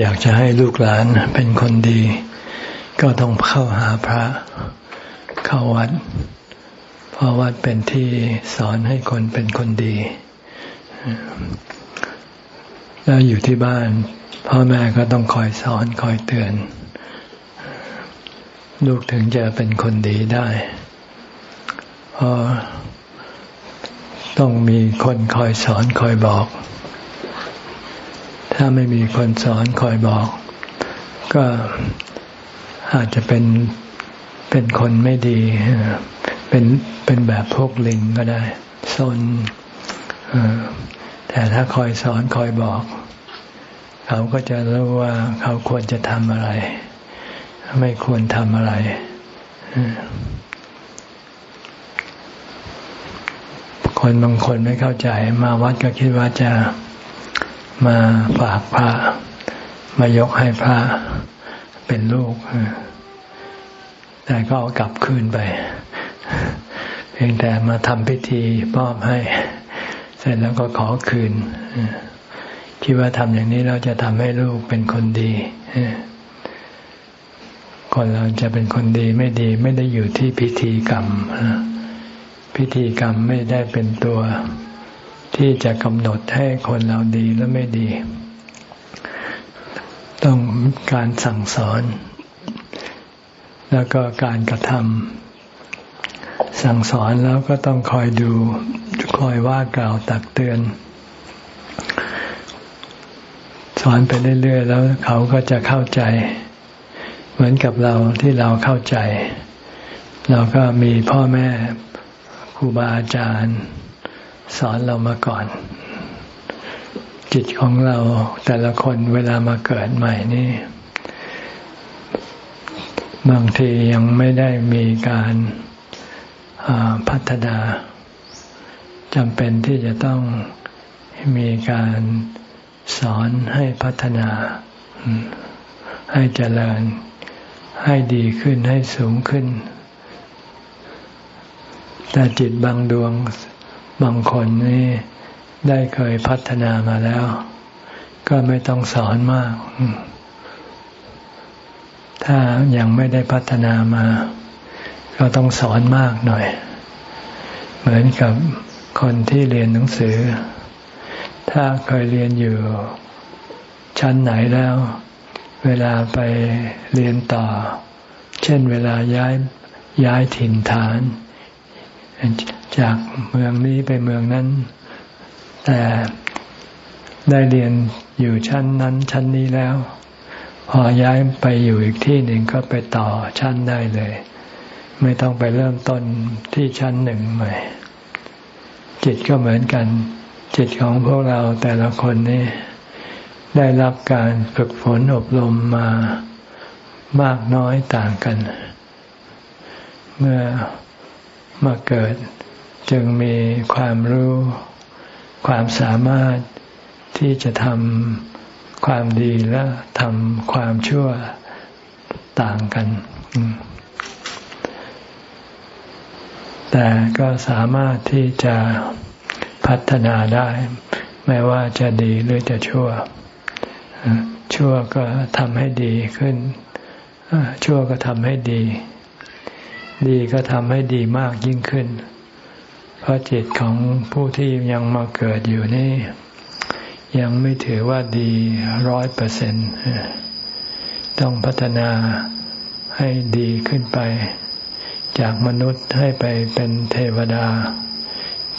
อยากจะให้ลูกหลานเป็นคนดี ก็ต้องเข้าหาพระ เข้าวัด เพราะวัดเป็นที่สอนให้คนเป็นคนดี แล้วอยู่ที่บ้านพ่อแม่ก็ต้องคอยสอนคอยเตือน ลูกถึงจะเป็นคนดีได้เพราะต้องมีคนคอยสอนคอยบอก ถ้าไม่มีคนสอนคอยบอก ก็อาจจะเป็นเป็นคนไม่ดี เป็นเป็นแบบพวกลิงก็ได้ซนแต่ถ้าคอยสอนคอยบอก เขาก็จะรู้ว่าเขาควรจะทำอะไร ไม่ควรทำอะไรคนบางคนไม่เข้าใจมาวัดก็คิดว่าจะ มาฝากพระมายกให้พระเป็นลูก แต่ก็เอากลับคืนไป เพียงแต่มาทำพิธีมอบให้ เสร็จแล้วก็ขอคืน คิดว่าทำอย่างนี้เราจะทำให้ลูกเป็นคนดีคนเราจะเป็นคนดีไม่ดีไม่ได้อยู่ที่พิธีกรรม พิธีกรรมไม่ได้เป็นตัว ที่จะกำหนดให้คนเราดีและไม่ดี ต้องการสั่งสอน แล้วก็การกระทำสั่งสอนแล้วก็ต้องคอยดูคอยว่ากล่าวตักเตือน สอนไปเรื่อย ๆ แล้วเขาก็จะเข้าใจ เหมือนกับเราที่เราเข้าใจ เราก็มีพ่อแม่ครูบาอาจารย์ สอนเรามาก่อน จิตของเราแต่ละคนเวลามาเกิดใหม่นี่ บางทียังไม่ได้มีการพัฒนาจำเป็นที่จะต้องมีการสอนให้พัฒนา ให้เจริญ ให้ดีขึ้นให้สูงขึ้น แต่จิตบางดวง บางคนนี่ได้เคยพัฒนามาแล้ว ก็ไม่ต้องสอนมาก ถ้ายังไม่ได้พัฒนามา ก็ต้องสอนมากหน่อย เหมือนกับคนที่เรียนหนังสือ ถ้าเคยเรียนอยู่ชั้นไหนแล้ว เวลาไปเรียนต่อ เช่นเวลาย้ายย้ายถิ่นฐาน จากเมืองนี้ไปเมืองนั้น แต่ได้เรียนอยู่ชั้นนั้น ชั้นนี้แล้ว พอย้ายไปอยู่อีกที่หนึ่งก็ไปต่อชั้นได้เลย ไม่ต้องไปเริ่มต้นที่ชั้นหนึ่งใหม่ จิตก็เหมือนกัน จิตของพวกเราแต่ละคนนี่ได้รับการฝึกฝนอบรมมามากน้อยต่างกัน เมื่อ มาเกิด จึงมีความรู้ ความสามารถที่จะทำความดีและทำความชั่วต่างกัน แต่ก็สามารถที่จะพัฒนาได้ ไม่ว่าจะดีหรือจะชั่ว ชั่วก็ทำให้ดีขึ้น ชั่วก็ทำให้ดี ดีก็ทำให้ดีมากยิ่งขึ้น เพราะจิตของผู้ที่ยังมาเกิดอยู่นี่ ยังไม่ถือว่าดีร้อยเปอร์เซ็นต์ต้องพัฒนาให้ดีขึ้นไป จากมนุษย์ให้ไปเป็นเทวดา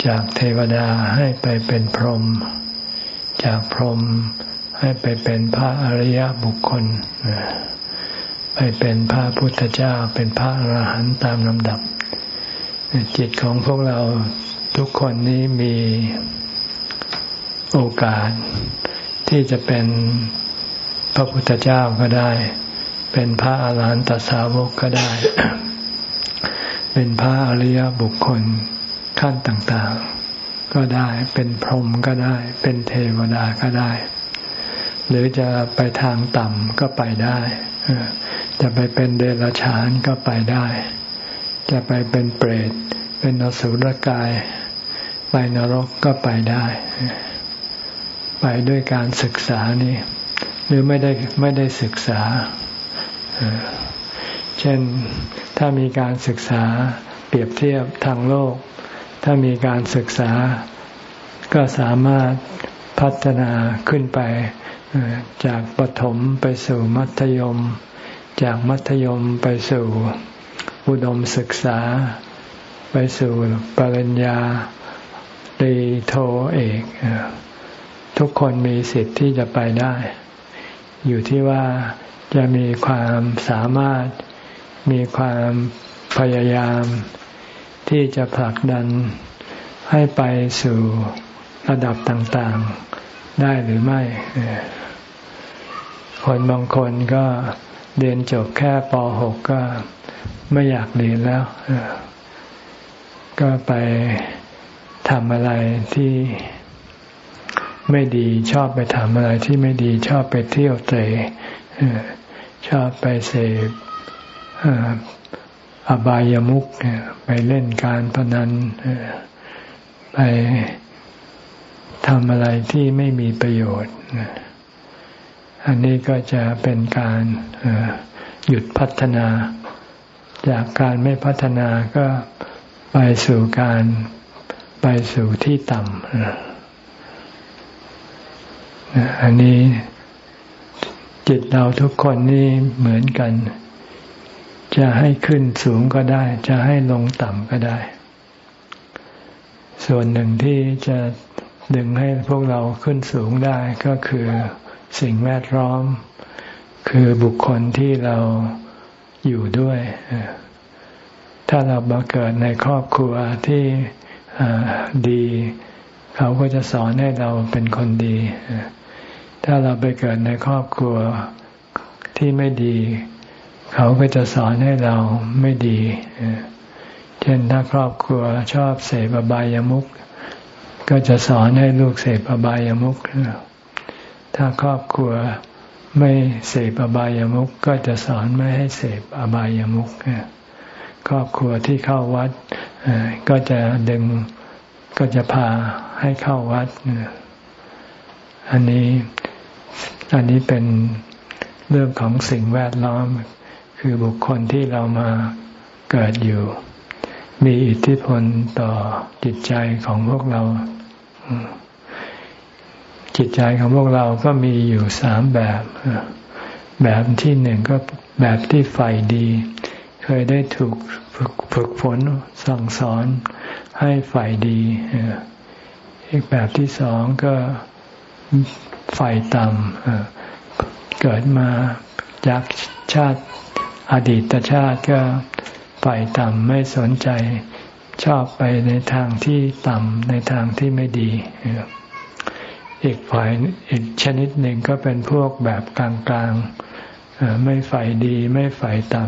จากเทวดาให้ไปเป็นพรหมจากพรหมให้ไปเป็นพระอริยบุคคล ไปเป็นพระพุทธเจ้า เป็นพระอรหันต์ตามลำดับ จิตของพวกเราทุกคนนี้มีโอกาส ที่จะเป็นพระพุทธเจ้าก็ได้ เป็นพระอาหารหันตสาวกก็ได้ เป็นพระอริยบุคคลขั้นต่าง ๆ ก็ได้ เป็นพรหมก็ได้ เป็นเทวดาก็ได้ หรือจะไปทางต่ำก็ไปได้ จะไปเป็นเดรัจฉานก็ไปได้ จะไปเป็นเปรต เป็นนสุรกาย ไปนรกก็ไปได้ ไปด้วยการศึกษานี่หรือไม่ได้ไม่ได้ศึกษา เช่นถ้ามีการศึกษาเปรียบเทียบทางโลก ถ้ามีการศึกษาก็สามารถพัฒนาขึ้นไปจากปฐมไปสู่มัธยม จากมัธยมไปสู่อุดมศึกษา ไปสู่ปริญญาตีโทเอกทุกคนมีสิทธิ์ที่จะไปได้ อยู่ที่ว่าจะมีความสามารถมีความพยายาม ที่จะผลักดันให้ไปสู่ระดับต่างๆได้หรือไม่ คนบางคนก็ เรียนจบแค่ป .6 ก็ไม่อยากเรียนแล้ว ก็ไปทำอะไรที่ไม่ดีชอบไปทำอะไรที่ไม่ดีชอบไปเที่ยวเตะชอบไปเสพอบายามุกไปเล่นการพนันไปทำอะไรที่ไม่มีประโยชน์ อันนี้ก็จะเป็นการหยุดพัฒนา จากการไม่พัฒนาก็ไปสู่การไปสู่ที่ต่ำอันนี้จิตเราทุกคนนี่เหมือนกัน จะให้ขึ้นสูงก็ได้ จะให้ลงต่ำก็ได้ ส่วนหนึ่งที่จะดึงให้พวกเราขึ้นสูงได้ก็คือ สิ่งแวดล้อม คือบุคคลที่เราอยู่ด้วย ถ้าเรามาเกิดในครอบครัวที่ดี เขาก็จะสอนให้เราเป็นคนดี ถ้าเราไปเกิดในครอบครัวที่ไม่ดี เขาก็จะสอนให้เราไม่ดี เช่นถ้าครอบครัวชอบเสพอบายามุขก็จะสอนให้ลูกเสพอบายามุข ถ้าครอบครัวไม่เสพอบายามุขก็จะสอนไม่ให้เสพอบายามุขครอบครัวที่เข้าวัดก็จะดึงก็จะพาให้เข้าวัด อันนี้อันนี้เป็นเรื่องของสิ่งแวดล้อม คือบุคคลที่เรามาเกิดอยู่ มีอิทธิพลต่อจิตใจของพวกเรา จิตใจของพวกเราก็มีอยู่สามแบบ แบบที่หนึ่งก็แบบที่ใฝ่ดี เคยได้ถูกฝึกฝนสั่งสอนให้ฝ่ายดี อีกแบบที่สองก็ฝ่ายต่ำเกิดมาจากชาติอดีตชาติก็ฝ่ายต่ำไม่สนใจชอบไปในทางที่ต่ำในทางที่ไม่ดี อีกฝ่ายอีกชนิดหนึ่งก็เป็นพวกแบบกลางๆไม่ฝ่ายดีไม่ฝ่ายต่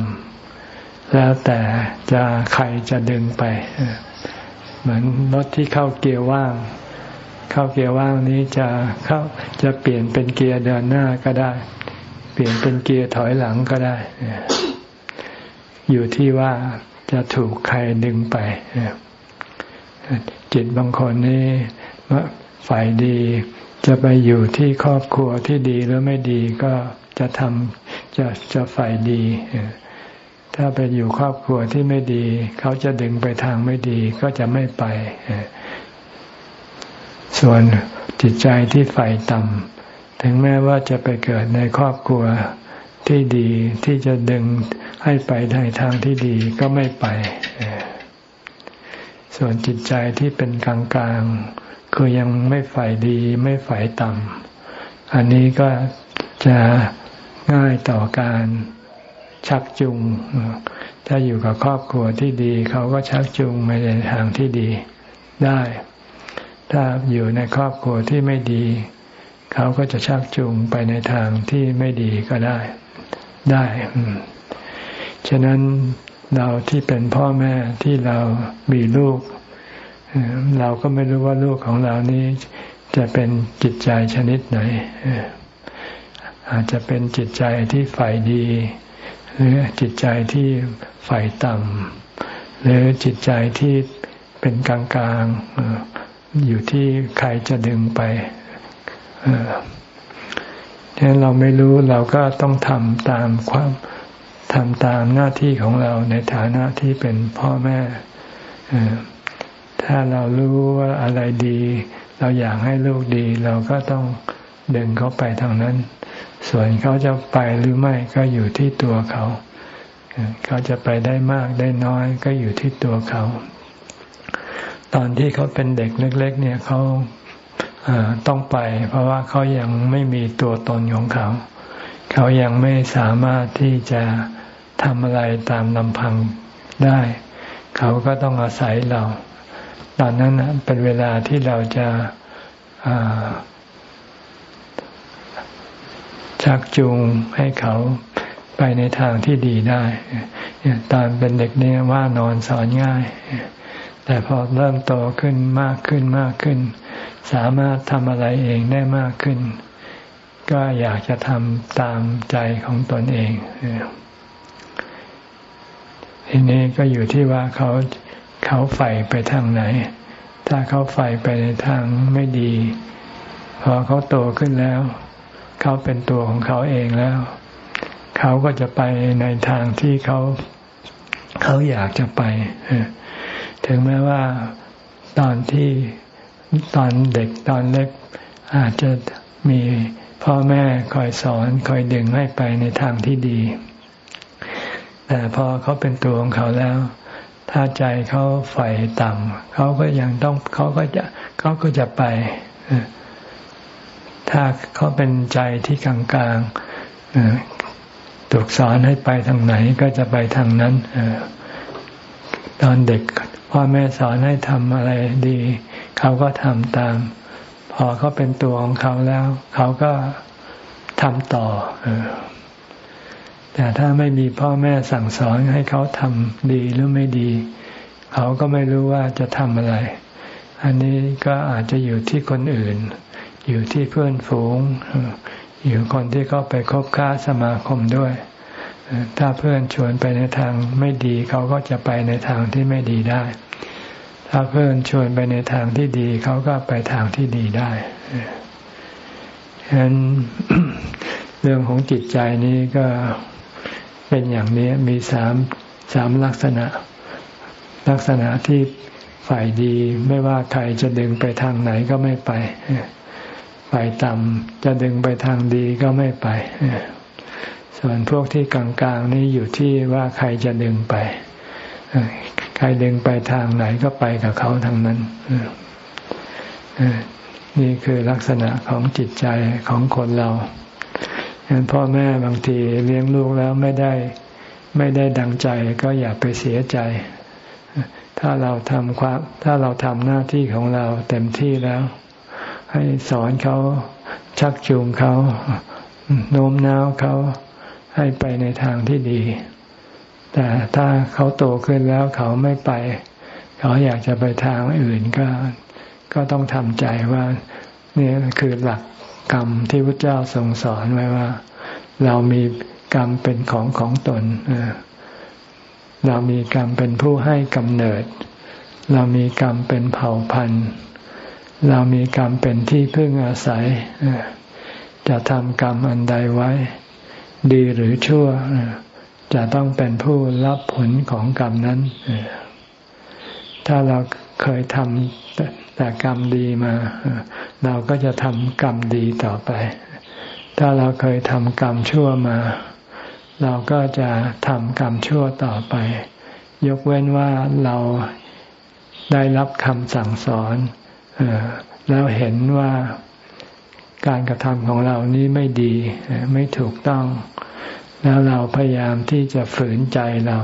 ำแล้วแต่จะใครจะดึงไป เหมือนรถที่เข้าเกียร์ว่าง เข้าเกียร์ว่างนี้จะเข้าจะเปลี่ยนเป็นเกียร์เดินหน้าก็ได้ เปลี่ยนเป็นเกียร์ถอยหลังก็ได้ อยู่ที่ว่าจะถูกใครดึงไปจิตบางคนนี่ฝ่ายดี จะไปอยู่ที่ครอบครัวที่ดีหรือไม่ดีก็จะทำจะจะฝ่ายดี ถ้าไปอยู่ครอบครัวที่ไม่ดี เขาจะดึงไปทางไม่ดีก็จะไม่ไป ส่วนจิตใจที่ใฝ่ต่ำถึงแม้ว่าจะไปเกิดในครอบครัวที่ดีที่จะดึงให้ไปในทางที่ดีก็ไม่ไป ส่วนจิตใจที่เป็นกลางๆ คือยังไม่ฝ่ายดีไม่ฝ่ายต่ำอันนี้ก็จะง่ายต่อการชักจูงถ้าอยู่กับครอบครัวที่ดี เขาก็ชักจูงไปในทางที่ดีได้ ถ้าอยู่ในครอบครัวที่ไม่ดี เขาก็จะชักจูงไปในทางที่ไม่ดีก็ได้ได้ ฉะนั้นเราที่เป็นพ่อแม่ที่เรามีลูก เราก็ไม่รู้ว่าลูกของเรานี้จะเป็นจิตใจชนิดไหน อาจจะเป็นจิตใจที่ฝ่ายดี หรือจิตใจที่ฝ่ายต่ำหรือจิตใจที่เป็นกลางๆอยู่ที่ใครจะดึงไปฉะนั้นเราไม่รู้เราก็ต้องทำตามความทำตามหน้าที่ของเราในฐานะที่เป็นพ่อแม่ ถ้าเรารู้ว่าอะไรดี เราอยากให้ลูกดี เราก็ต้องดึงเขาไปทางนั้น ส่วนเขาจะไปหรือไม่ก็อยู่ที่ตัวเขา เขาจะไปได้มากได้น้อยก็อยู่ที่ตัวเขา ตอนที่เขาเป็นเด็กเล็ก ๆ เนี่ยเขาต้องไป เพราะว่าเขายังไม่มีตัวตนของเขา เขายังไม่สามารถที่จะทำอะไรตามลำพังได้ เขาก็ต้องอาศัยเรา ตอนนั้นเป็นเวลาที่เราจะชักจูงให้เขาไปในทางที่ดีได้ ตอนเป็นเด็กเนี่ยว่านอนสอนง่าย แต่พอเริ่มโตขึ้นมากขึ้นมากขึ้น สามารถทำอะไรเองได้มากขึ้น ก็อยากจะทำตามใจของตนเองทีนี้ก็อยู่ที่ว่าเขา เขาใฝ่ไปทางไหน ถ้าเขาใฝ่ไปในทางไม่ดี พอเขาโตขึ้นแล้ว เขาเป็นตัวของเขาเองแล้ว เขาก็จะไปในทางที่เขาเขาอยากจะไป ถึงแม้ว่าตอนที่ตอนเด็กตอนเล็ก อาจจะมีพ่อแม่คอยสอนคอยดึงให้ไปในทางที่ดี แต่พอเขาเป็นตัวของเขาแล้ว ถ้าใจเขาใฝ่ต่ำเขาก็ยังต้องเขาก็จะเขาก็จะไป ถ้าเขาเป็นใจที่กลางๆถูกสอนให้ไปทางไหนก็จะไปทางนั้นตอนเด็กพ่อแม่สอนให้ทำอะไรดี เขาก็ทำตาม พอเขาเป็นตัวของเขาแล้ว เขาก็ทำต่อ แต่ถ้าไม่มีพ่อแม่สั่งสอนให้เขาทำดีหรือไม่ดี เขาก็ไม่รู้ว่าจะทำอะไร อันนี้ก็อาจจะอยู่ที่คนอื่น อยู่ที่เพื่อนฝูง อยู่คนที่เขาไปคบค้าสมาคมด้วย ถ้าเพื่อนชวนไปในทางไม่ดี เขาก็จะไปในทางที่ไม่ดีได้ ถ้าเพื่อนชวนไปในทางที่ดี เขาก็ไปทางที่ดีได้ฉะนั้นเรื่องของจิตใจนี้ก็ เป็นอย่างนี้มีสามสามลักษณะ ลักษณะที่ฝ่ายดีไม่ว่าใครจะดึงไปทางไหนก็ไม่ไป ฝ่ายต่ำจะดึงไปทางดีก็ไม่ไป ส่วนพวกที่กลางๆนี่อยู่ที่ว่าใครจะดึงไป ใครดึงไปทางไหนก็ไปกับเขาทางนั้น นี่คือลักษณะของจิตใจของคนเรา ฉะนั้นพ่อแม่บางทีเลี้ยงลูกแล้วไม่ได้ไม่ได้ดังใจก็อย่าไปเสียใจ ถ้าเราทำความถ้าเราทำหน้าที่ของเราเต็มที่แล้ว ให้สอนเขาชักจูงเขาโน้มน้าวเขาให้ไปในทางที่ดี แต่ถ้าเขาโตขึ้นแล้วเขาไม่ไป เขาอยากจะไปทางอื่นก็ ก็ต้องทำใจว่า นี่คือหลัก กรรมที่พระเจ้าทรงสอนไว้ว่า เรามีกรรมเป็นของของตนเรามีกรรมเป็นผู้ให้กำเนิด เรามีกรรมเป็นเผ่าพันธุ์ เรามีกรรมเป็นที่พึ่งอาศัยจะทำกรรมอันใดไว้ ดีหรือชั่วจะต้องเป็นผู้รับผลของกรรมนั้น ถ้าเราเคยทำ แต่กรรมดีมา เราก็จะทำกรรมดีต่อไป ถ้าเราเคยทำกรรมชั่วมา เราก็จะทำกรรมชั่วต่อไป ยกเว้นว่าเราได้รับคำสั่งสอนแล้วเห็นว่าการกระทำของเรานี้ไม่ดี ไม่ถูกต้อง แล้วเราพยายามที่จะฝืนใจเรา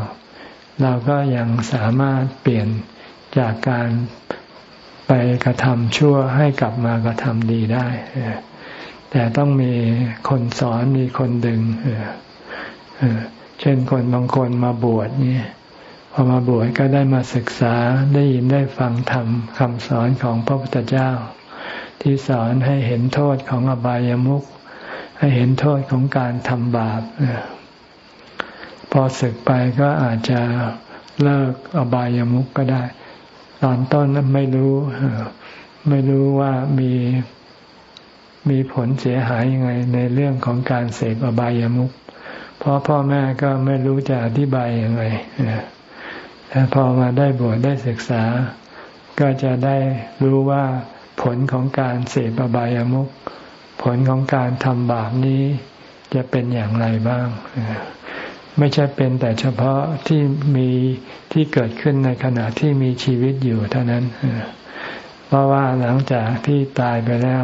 เราก็ยังสามารถเปลี่ยนจากการ ไปกระทำชั่วให้กลับมากระทำดีได้ แต่ต้องมีคนสอนมีคนดึงเช่นคนบางคนมาบวชนี่พอมาบวชก็ได้มาศึกษาได้ยินได้ฟังธรรมคำสอนของพระพุทธเจ้า ที่สอนให้เห็นโทษของอบายามุขให้เห็นโทษของการทำบาปพอศึกไปก็อาจจะเลิกอบายามุขก็ได้ ตอนต้นไม่รู้ไม่รู้ว่ามีมีผลเสียหายยังไงในเรื่องของการเสพอบายามุขเพราะพ่อแม่ก็ไม่รู้จะอธิบายยังไงแต่พอมาได้บวชได้ศึกษา ก็จะได้รู้ว่าผลของการเสพอบายามุขผลของการทำบาปนี้จะเป็นอย่างไรบ้าง ไม่ใช่เป็นแต่เฉพาะที่มีที่เกิดขึ้นในขณะที่มีชีวิตอยู่เท่านั้น เพราะว่าหลังจากที่ตายไปแล้ว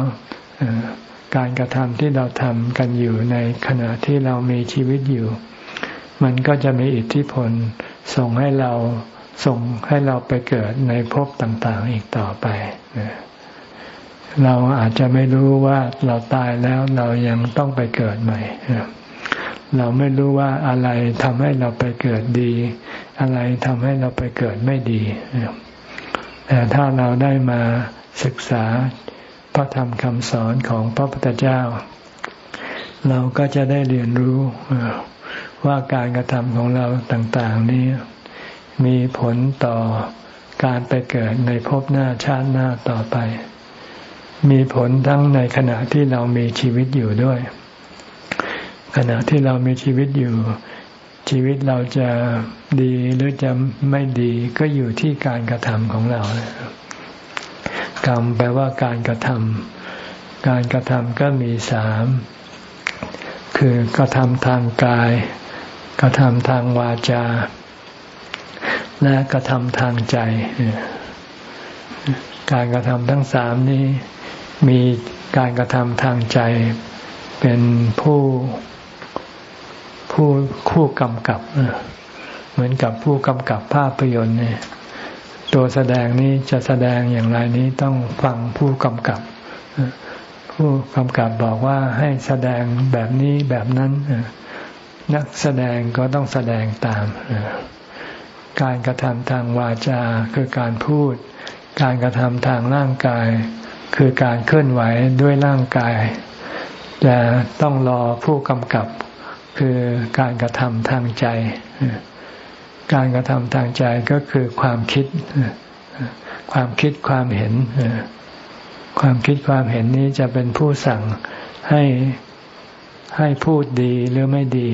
การกระทำที่เราทำกันอยู่ในขณะที่เรามีชีวิตอยู่ มันก็จะมีอิทธิพลส่งให้เราส่งให้เราไปเกิดในภพต่างๆอีกต่อไป เราอาจจะไม่รู้ว่าเราตายแล้วเรายังต้องไปเกิดใหม่ เราไม่รู้ว่าอะไรทำให้เราไปเกิดดี อะไรทำให้เราไปเกิดไม่ดีแต่ถ้าเราได้มาศึกษาพระธรรมคำสอนของพระพุทธเจ้า เราก็จะได้เรียนรู้ว่าการกระทำของเราต่าง ๆ นี้มีผลต่อการไปเกิดในภพหน้าชาติหน้าต่อไป มีผลทั้งในขณะที่เรามีชีวิตอยู่ด้วย ขณะที่เรามีชีวิตอยู่ ชีวิตเราจะดีหรือจะไม่ดีก็อยู่ที่การกระทำของเรา กรรมแปลว่าการกระทำการกระทำก็มีสาม คือกระทำทางกาย กระทำทางวาจา และกระทำทางใจ การกระทำทั้งสามนี้มีการกระทำทางใจเป็นผู้ ผู้คู่กำกับ เหมือนกับผู้กำกับภาพยนตร์เนี่ยตัวแสดงนี้จะแสดงอย่างไรนี้ต้องฟังผู้กำกับ ผู้กำกับบอกว่าให้แสดงแบบนี้แบบนั้น นักแสดงก็ต้องแสดงตาม การกระทำทางวาจาคือการพูด การกระทำทางร่างกาย คือการเคลื่อนไหวด้วยร่างกายจะต้องรอผู้กำกับ คือการกระทำทางใจ การกระทำทางใจก็คือความคิด ความคิดความเห็น ความคิดความเห็นนี้จะเป็นผู้สั่งให้ให้พูดดีหรือไม่ดี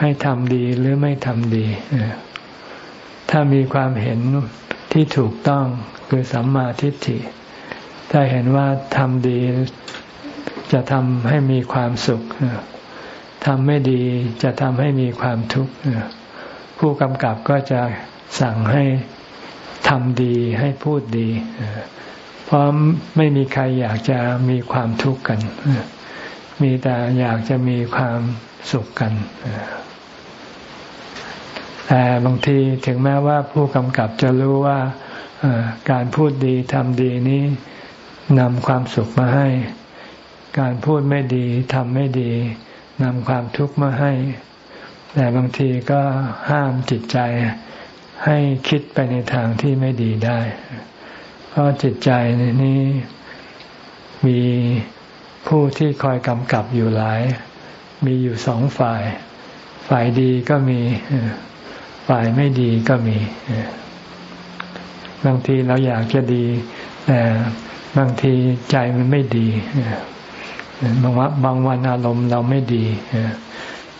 ให้ทำดีหรือไม่ทำดี ถ้ามีความเห็นที่ถูกต้องคือสัมมาทิฏฐิ ถ้าเห็นว่าทำดีจะทำให้มีความสุข ทำไม่ดีจะทำให้มีความทุกข์ผู้กำกับก็จะสั่งให้ทำดีให้พูดดี เพราะไม่มีใครอยากจะมีความทุกข์กัน มีแต่อยากจะมีความสุขกันแต่บางทีถึงแม้ว่าผู้กำกับจะรู้ว่าการพูดดีทำดีนี้นำความสุขมาให้ การพูดไม่ดีทำไม่ดี นำความทุกข์มาให้ แต่บางทีก็ห้ามจิตใจให้คิดไปในทางที่ไม่ดีได้ เพราะจิตใจนี้มีผู้ที่คอยกำกับอยู่หลาย มีอยู่สองฝ่าย ฝ่ายดีก็มี ฝ่ายไม่ดีก็มี บางทีเราอยากจะดี แต่บางทีใจมันไม่ดี บางวันบางวันอารมณ์เราไม่ดี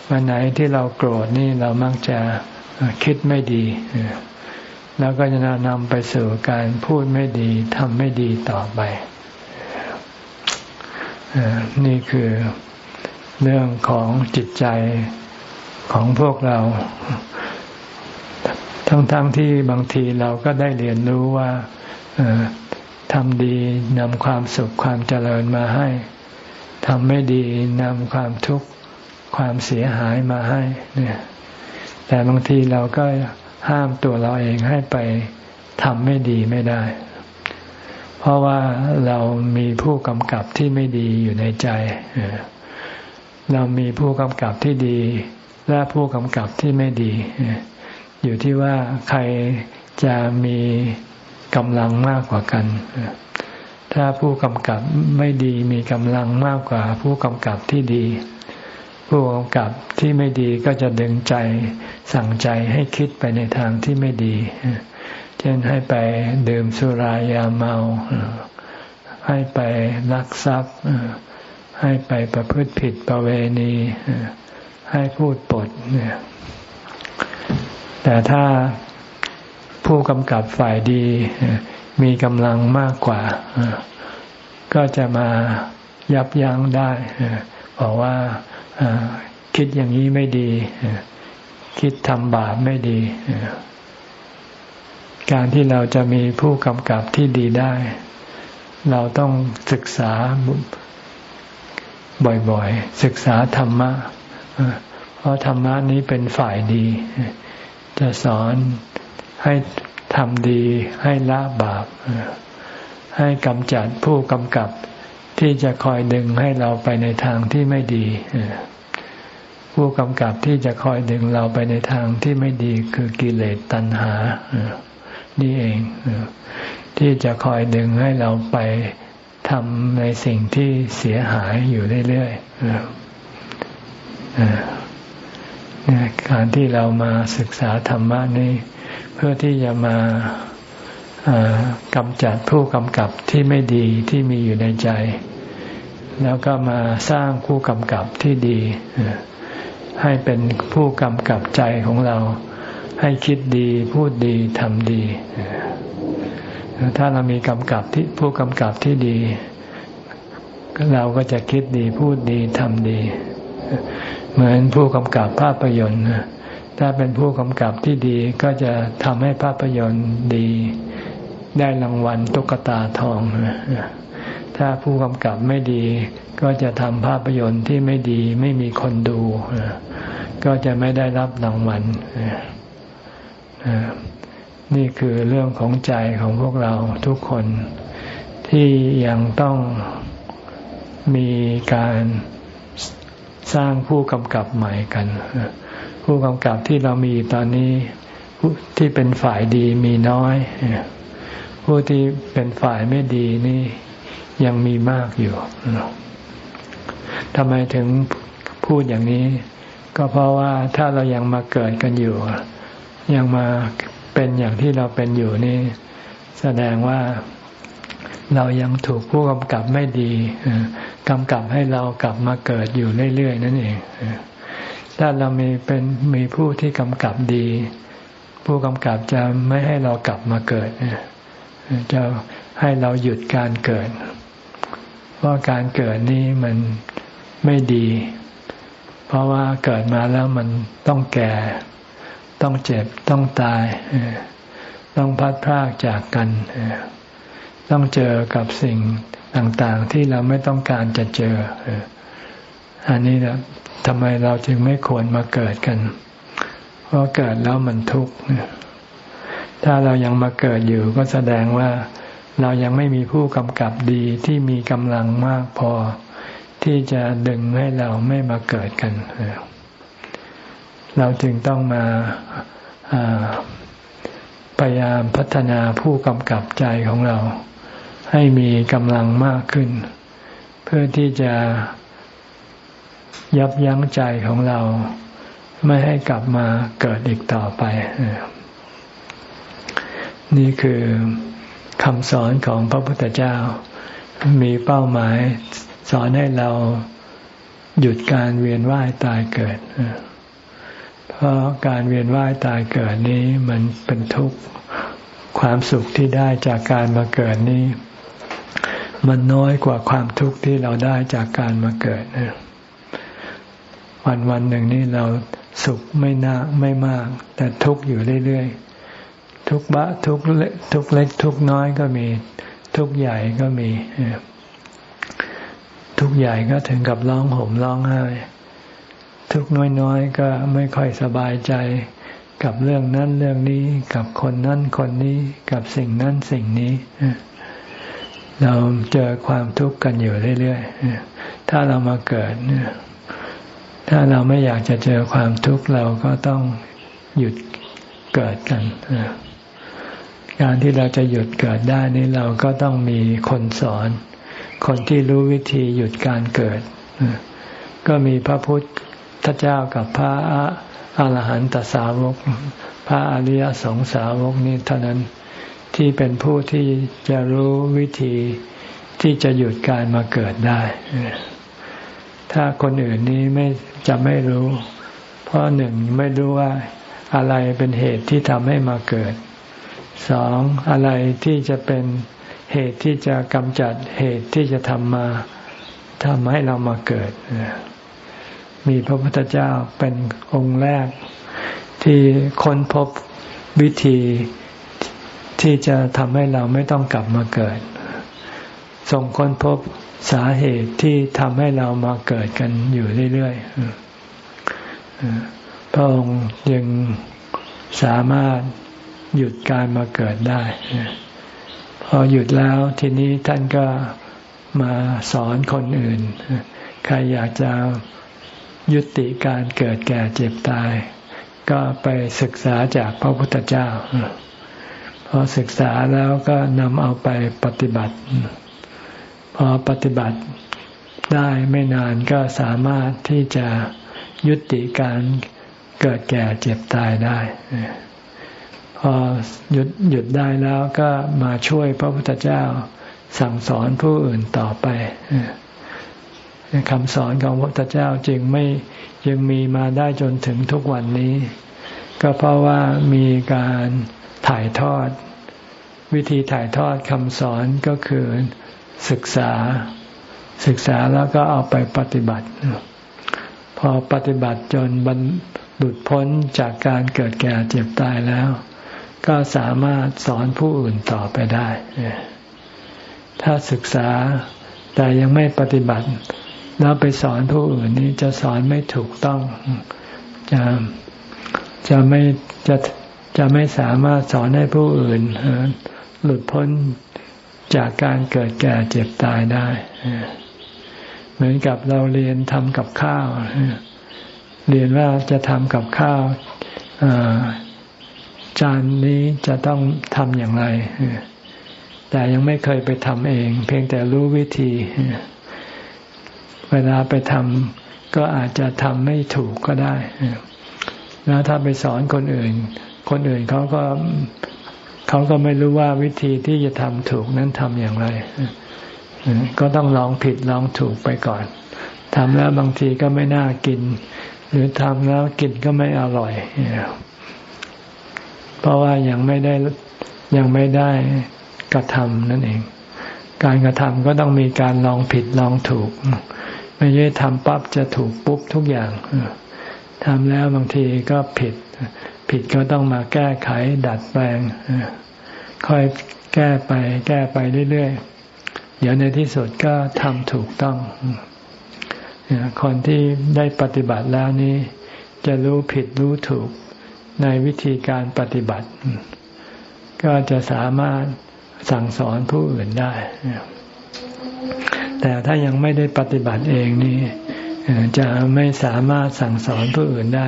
วันไหนที่เราโกรธนี่เรามักจะคิดไม่ดี แล้วก็จะนำไปสู่การพูดไม่ดีทำไม่ดีต่อไปนี่คือเรื่องของจิตใจของพวกเรา ทั้งๆทที่บางทีเราก็ได้เรียนรู้ว่าทำดีนำความสุขความเจริญมาให้ ทำไม่ดีนำความทุกข์ความเสียหายมาให้เนี่ยแต่บางทีเราก็ห้ามตัวเราเองให้ไปทำไม่ดีไม่ได้ เพราะว่าเรามีผู้กำกับที่ไม่ดีอยู่ในใจ เรามีผู้กำกับที่ดี และผู้กำกับที่ไม่ดี อยู่ที่ว่าใครจะมีกำลังมากกว่ากัน ถ้าผู้กำกับไม่ดีมีกำลังมากกว่า ผู้กำกับที่ดี ผู้กำกับที่ไม่ดีก็จะดึงใจสั่งใจให้คิดไปในทางที่ไม่ดี เช่นให้ไปดื่มสุรายาเมา ให้ไปลักทรัพย์ ให้ไปประพฤติผิดประเวณี ให้พูดปดเนี่ยแต่ถ้าผู้กำกับฝ่ายดี มีกำลังมากกว่า ก็จะมายับยั้งได้บอกว่าคิดอย่างนี้ไม่ดี คิดทำบาปไม่ดี การที่เราจะมีผู้กำกับที่ดีได้ เราต้องศึกษาบ่อยๆ ศึกษาธรรมะ เพราะธรรมะนี้เป็นฝ่ายดี จะสอนให้ ทำดีให้ละบาป ให้กำจัดผู้กำกับที่จะคอยดึงให้เราไปในทางที่ไม่ดีผู้กำกับที่จะคอยดึงเราไปในทางที่ไม่ดีคือกิเลสตัณหานี่เองที่จะคอยดึงให้เราไปทำในสิ่งที่เสียหายอยู่เรื่อยๆการที่เรามาศึกษาธรรมะนี้ พื่อที่จะมากำจัดผู้กำกับที่ไม่ดีที่มีอยู่ในใจ แล้วก็มาสร้างผู้กำกับที่ดี ให้เป็นผู้กำกับใจของเรา ให้คิดดีพูดดีทำดี ถ้าเรามีกำกับที่ผู้กำกับที่ดี เราก็จะคิดดีพูดดีทำดี เหมือนผู้กำกับภาพยนตร์ ถ้าเป็นผู้กำกับที่ดีก็จะทำให้ภาพยนตร์ดี ได้รางวัลตุ๊กตาทอง ถ้าผู้กำกับไม่ดี ก็จะทำภาพยนตร์ที่ไม่ดีไม่มีคนดู ก็จะไม่ได้รับรางวัลนี่คือเรื่องของใจของพวกเราทุกคน ที่ยังต้องมีการสร้างผู้กำกับใหม่กัน ผู้กำกับที่เรามีตอนนี้ที่เป็นฝ่ายดีมีน้อย ผู้ที่เป็นฝ่ายไม่ดีนี่ยังมีมากอยู่ทำไมถึงพูดอย่างนี้ ก็เพราะว่าถ้าเรายังมาเกิดกันอยู่ ยังมาเป็นอย่างที่เราเป็นอยู่นี่ แสดงว่าเรายังถูกผู้กำกับไม่ดีกำกับให้เรากลับมาเกิดอยู่เรื่อยๆนั่นเอง ถ้าเรามีเป็นมีผู้ที่กำกับดี ผู้กำกับจะไม่ให้เรากลับมาเกิดจะให้เราหยุดการเกิด เพราะการเกิดนี้มันไม่ดี เพราะว่าเกิดมาแล้วมันต้องแก่ ต้องเจ็บ ต้องตาย ต้องพัดพรากจากกัน ต้องเจอกับสิ่งต่างๆที่เราไม่ต้องการจะเจอ อันนี้นะ ทำไมเราจึงไม่ควรมาเกิดกัน เพราะเกิดแล้วมันทุกข์ถ้าเรายังมาเกิดอยู่ก็แสดงว่าเรายังไม่มีผู้กำกับดีที่มีกำลังมากพอ ที่จะดึงให้เราไม่มาเกิดกัน เราจึงต้องมาพยายามพัฒนาผู้กำกับใจของเรา ให้มีกำลังมากขึ้น เพื่อที่จะ ยับยั้งใจของเรา ไม่ให้กลับมาเกิดอีกต่อไป นี่คือคำสอนของพระพุทธเจ้า มีเป้าหมายสอนให้เราหยุดการเวียนว่ายตายเกิด เพราะการเวียนว่ายตายเกิดนี้มันเป็นทุกข์ ความสุขที่ได้จากการมาเกิดนี้ มันน้อยกว่าความทุกข์ที่เราได้จากการมาเกิด วันวันหนึ่งนี่เราสุขไม่นาไม่มาก แต่ทุกข์อยู่เรื่อยๆทุกบะทุกเล็กทุกเล็ก ทุกน้อยก็มี ทุกใหญ่ก็มีทุกใหญ่ก็ถึงกับร้องห่มร้องไห้ทุกน้อยๆก็ไม่ค่อยสบายใจกับเรื่องนั้นเรื่องนี้กับคนนั้นคนนี้กับสิ่งนั้นสิ่งนี้เราเจอความทุกข์กันอยู่เรื่อยๆถ้าเรามาเกิด ถ้าเราไม่อยากจะเจอความทุกข์เราก็ต้องหยุดเกิดกันการที่เราจะหยุดเกิดได้นี้เราก็ต้องมีคนสอน คนที่รู้วิธีหยุดการเกิด ก็มีพระพุทธเจ้ากับพระอาหารหันตสาวก พระอริยสงสาวกนี้เท่านั้นที่เป็นผู้ที่จะรู้วิธีที่จะหยุดการมาเกิดได้ ถ้าคนอื่นนี้ไม่จะไม่รู้ เพราะหนึ่งไม่รู้ว่าอะไรเป็นเหตุที่ทำให้มาเกิดสองอะไรที่จะเป็นเหตุที่จะกำจัดเหตุที่จะทำมาทำให้เรามาเกิด มีพระพุทธเจ้าเป็นองค์แรก ที่ค้นพบวิธีที่จะทำให้เราไม่ต้องกลับมาเกิด ส่งค้นพบ สาเหตุที่ทำให้เรามาเกิดกันอยู่เรื่อยๆพระองค์ยังสามารถหยุดการมาเกิดได้ พอหยุดแล้วทีนี้ท่านก็มาสอนคนอื่น ใครอยากจะยุติการเกิดแก่เจ็บตาย ก็ไปศึกษาจากพระพุทธเจ้า พอศึกษาแล้วก็นำเอาไปปฏิบัติ พอปฏิบัติได้ไม่นานก็สามารถที่จะยุติการเกิดแก่เจ็บตายได้ พอหยุดหยุดได้แล้วก็มาช่วยพระพุทธเจ้าสั่งสอนผู้อื่นต่อไปคำสอนของพระพุทธเจ้าจึงไม่ยังมีมาได้จนถึงทุกวันนี้ ก็เพราะว่ามีการถ่ายทอด วิธีถ่ายทอดคำสอนก็คือ ศึกษา ศึกษาแล้วก็เอาไปปฏิบัติ พอปฏิบัติจนบรรลุพ้นจากการเกิดแก่เจ็บตายแล้ว ก็สามารถสอนผู้อื่นต่อไปได้ ถ้าศึกษาแต่ยังไม่ปฏิบัติ แล้วไปสอนผู้อื่นนี้จะสอนไม่ถูกต้องจะจะไม่จะจะไม่สามารถสอนให้ผู้อื่นหลุดพ้น จากการเกิดแก่เจ็บตายได้ เหมือนกับเราเรียนทำกับข้าว เรียนว่าจะทำกับข้าวจานนี้จะต้องทำอย่างไร แต่ยังไม่เคยไปทำเอง เพียงแต่รู้วิธี เวลาไปทำก็อาจจะทำไม่ถูกก็ได้ แล้วถ้าไปสอนคนอื่น คนอื่นเขาก็ เขาก็ไม่รู้ว่าวิธีที่จะทำถูกนั้นทำอย่างไร ก็ต้องลองผิดลองถูกไปก่อนทำแล้วบางทีก็ไม่น่ากิน หรือทำแล้วกินก็ไม่อร่อย เพราะว่ายังไม่ได้ยังไม่ได้กระทำนั่นเอง การกระทำก็ต้องมีการลองผิดลองถูก ไม่ใช่ทำปั๊บจะถูกปุ๊บทุกอย่างทำแล้วบางทีก็ผิด ผิดก็ต้องมาแก้ไขดัดแปลงค่อยแก้ไป แก้ไปเรื่อยๆ เดี๋ยวในที่สุดก็ทำถูกต้อง คนที่ได้ปฏิบัติแล้วนี้ จะรู้ผิดรู้ถูกในวิธีการปฏิบัติ ก็จะสามารถสั่งสอนผู้อื่นได้ แต่ถ้ายังไม่ได้ปฏิบัติเองนี่จะไม่สามารถสั่งสอนผู้อื่นได้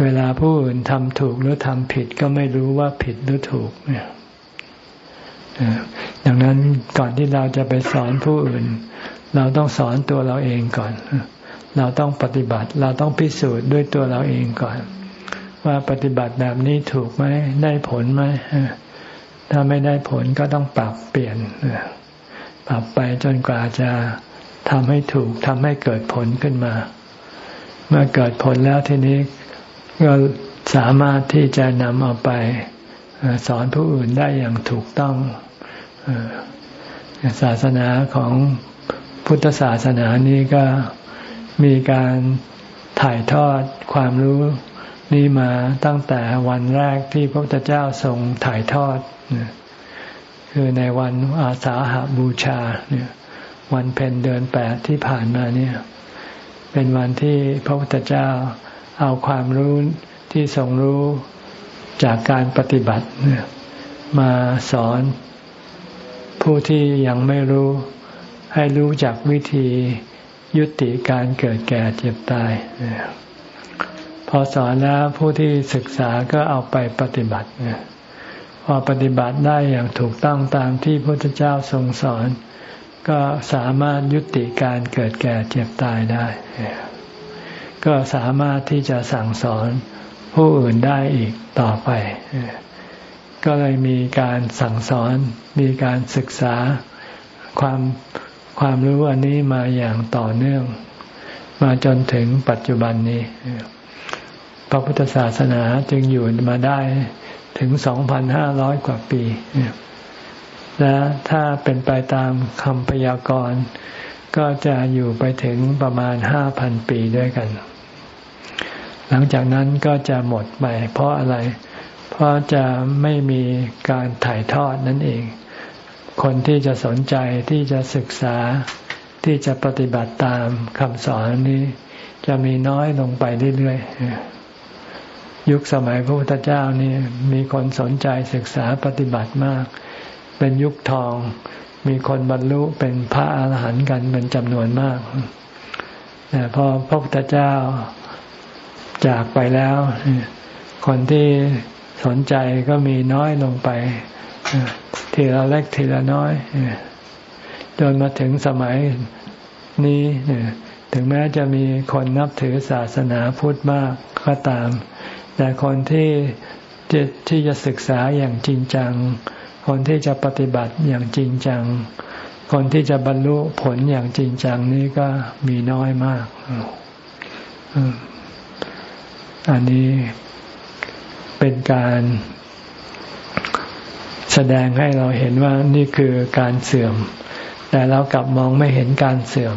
เวลาผู้อื่นทำถูกหรือทำผิดก็ไม่รู้ว่าผิดหรือถูกเนี่ยดังนั้นก่อนที่เราจะไปสอนผู้อื่น เราต้องสอนตัวเราเองก่อน เราต้องปฏิบัติ เราต้องพิสูจน์ด้วยตัวเราเองก่อน ว่าปฏิบัติแบบนี้ถูกไหมได้ผลไหมถ้าไม่ได้ผลก็ต้องปรับเปลี่ยนปรับไปจนกว่าจะทำให้ถูกทำให้เกิดผลขึ้นมา เมื่อเกิดผลแล้วทีนี้ ก็สามารถที่จะนำเอาไปสอนผู้อื่นได้อย่างถูกต้องศาสนาของพุทธศาสนานี้ก็มีการถ่ายทอดความรู้นี้มาตั้งแต่วันแรกที่พระพุทธเจ้าทรงถ่ายทอด คือในวันอาสาหาบูชาเนี่ยวันเพ็ญเดือนแปดที่ผ่านมาเนี่ย เป็นวันที่พระพุทธเจ้า เอาความรู้ที่ทรงรู้จากการปฏิบัติมาสอนผู้ที่ยังไม่รู้ให้รู้จักวิธียุติการเกิดแก่เจ็บตายพอสอนแล้วผู้ที่ศึกษาก็เอาไปปฏิบัติพอปฏิบัติได้อย่างถูกต้องตามที่พระพุทธเจ้าทรงสอน ก็สามารถยุติการเกิดแก่เจ็บตายได้ ก็สามารถที่จะสั่งสอนผู้อื่นได้อีกต่อไป ก็เลยมีการสั่งสอน มีการศึกษาความความรู้อันนี้มาอย่างต่อเนื่อง มาจนถึงปัจจุบันนี้ พระพุทธศาสนาจึงอยู่มาได้ถึงสองพันห้าร้อยกว่าปี และถ้าเป็นไปตามคำพยากรณ์ก็จะอยู่ไปถึงประมาณห้าพันปีด้วยกัน หลังจากนั้นก็จะหมดไปเพราะอะไร เพราะจะไม่มีการถ่ายทอดนั่นเอง คนที่จะสนใจที่จะศึกษาที่จะปฏิบัติตามคำสอนนี้จะมีน้อยลงไปเรื่อยๆ ยุคสมัยพระพุทธเจ้านี่มีคนสนใจศึกษาปฏิบัติมาก เป็นยุคทอง มีคนบรรลุเป็นพระอาหารหันต์กันเป็นจำนวนมากแต่พอพระพุทธเจ้า จากไปแล้ว คนที่สนใจก็มีน้อยลงไปทีละเล็กทีละน้อยจนมาถึงสมัยนี้ถึงแม้จะมีคนนับถือศาสนาพุทธมากก็ตาม แต่คนที่ที่จะศึกษาอย่างจริงจัง คนที่จะปฏิบัติอย่างจริงจัง คนที่จะบรรลุผลอย่างจริงจังนี้ก็มีน้อยมาก อันนี้เป็นการแสดงให้เราเห็นว่านี่คือการเสื่อม แต่เรากลับมองไม่เห็นการเสื่อม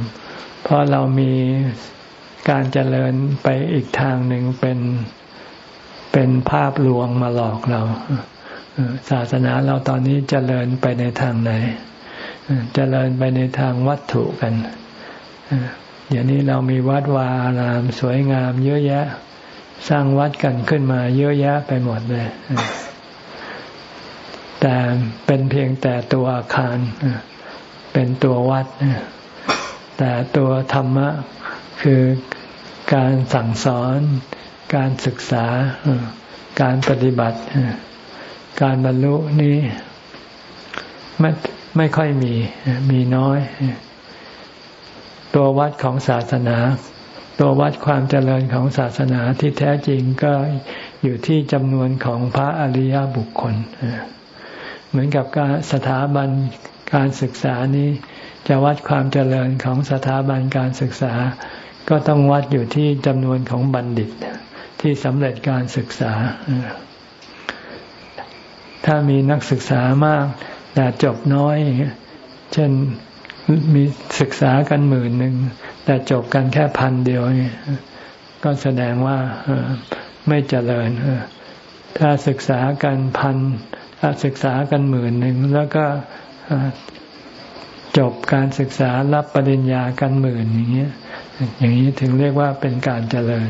เพราะเรามีการเจริญไปอีกทางหนึ่งเป็นเป็นภาพลวงมาหลอกเรา ศาสนาเราตอนนี้เจริญไปในทางไหน เจริญไปในทางวัตถุกันเดี๋ยวนี้เรามีวัดวาอารามสวยงามเยอะแยะ สร้างวัดกันขึ้นมาเยอะแยะไปหมดเลย แต่เป็นเพียงแต่ตัวอาคาร เป็นตัววัด แต่ตัวธรรมะคือการสั่งสอน การศึกษา การปฏิบัติ การบรรลุนี้ไม่ไม่ค่อยมี มีน้อย ตัววัดของศาสนา ตัววัดความเจริญของศาสนาที่แท้จริงก็อยู่ที่จำนวนของพระอริยบุคคล เหมือนกับการสถาบันการศึกษานี้ จะวัดความเจริญของสถาบันการศึกษา ก็ต้องวัดอยู่ที่จำนวนของบัณฑิต ที่สำเร็จการศึกษา ถ้ามีนักศึกษามากแต่จบน้อย เช่น มีศึกษากันหมื่นหนึ่ง แต่จบกันแค่พันเดียวนี่ก็แสดงว่าไม่เจริญถ้าศึกษากันพันถ้าศึกษากันหมื่นหนึ่ง แล้วก็จบการศึกษารับปริญญากันหมื่นอย่างเงี้ย อย่างนี้ถึงเรียกว่าเป็นการเจริญ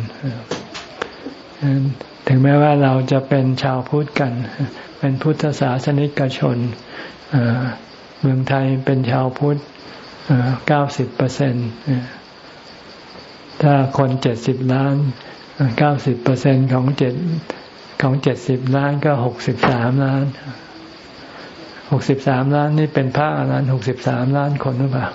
ถึงแม้ว่าเราจะเป็นชาวพุทธกัน เป็นพุทธศาสนิกชนเมืองไทยเป็นชาวพุทธ เก้าสิบเปอร์เซ็นถ้าคนเจ็ดสิบล้านเก้าสิบเปอร์เซ็นของเจ็ดของเจ็ดสิบล้านก็หกสิบสามล้านหกสิบสามล้านนี่เป็นพระอรหันต์หกสิบสามล้านคนหรือเปล่า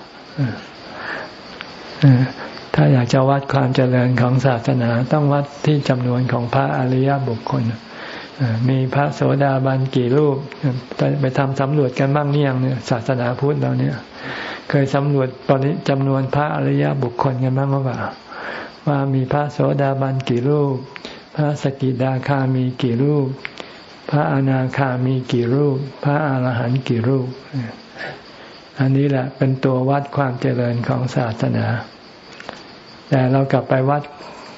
ถ้าอยากจะวัดความเจริญของศาสนา ต้องวัดที่จำนวนของพระอริยบุคคล มีพระโสดาบันกี่รูป ไปทำสำรวจกันบ้างเนี่ยเนี่ยศาสนาพุทธเราเนี่ย เคยสำรวจตอนนี้จำนวนพระอริยบุคคลกันบ้างหรือเปล่าว่ามีพระโสดาบันกี่รูป พระสกิดาคามีกี่รูป พระอนาคามีกี่รูป พระอาหารหันต์กี่รูป อันนี้แหละเป็นตัววัดความเจริญของศาสนา แต่เรากลับไปวัด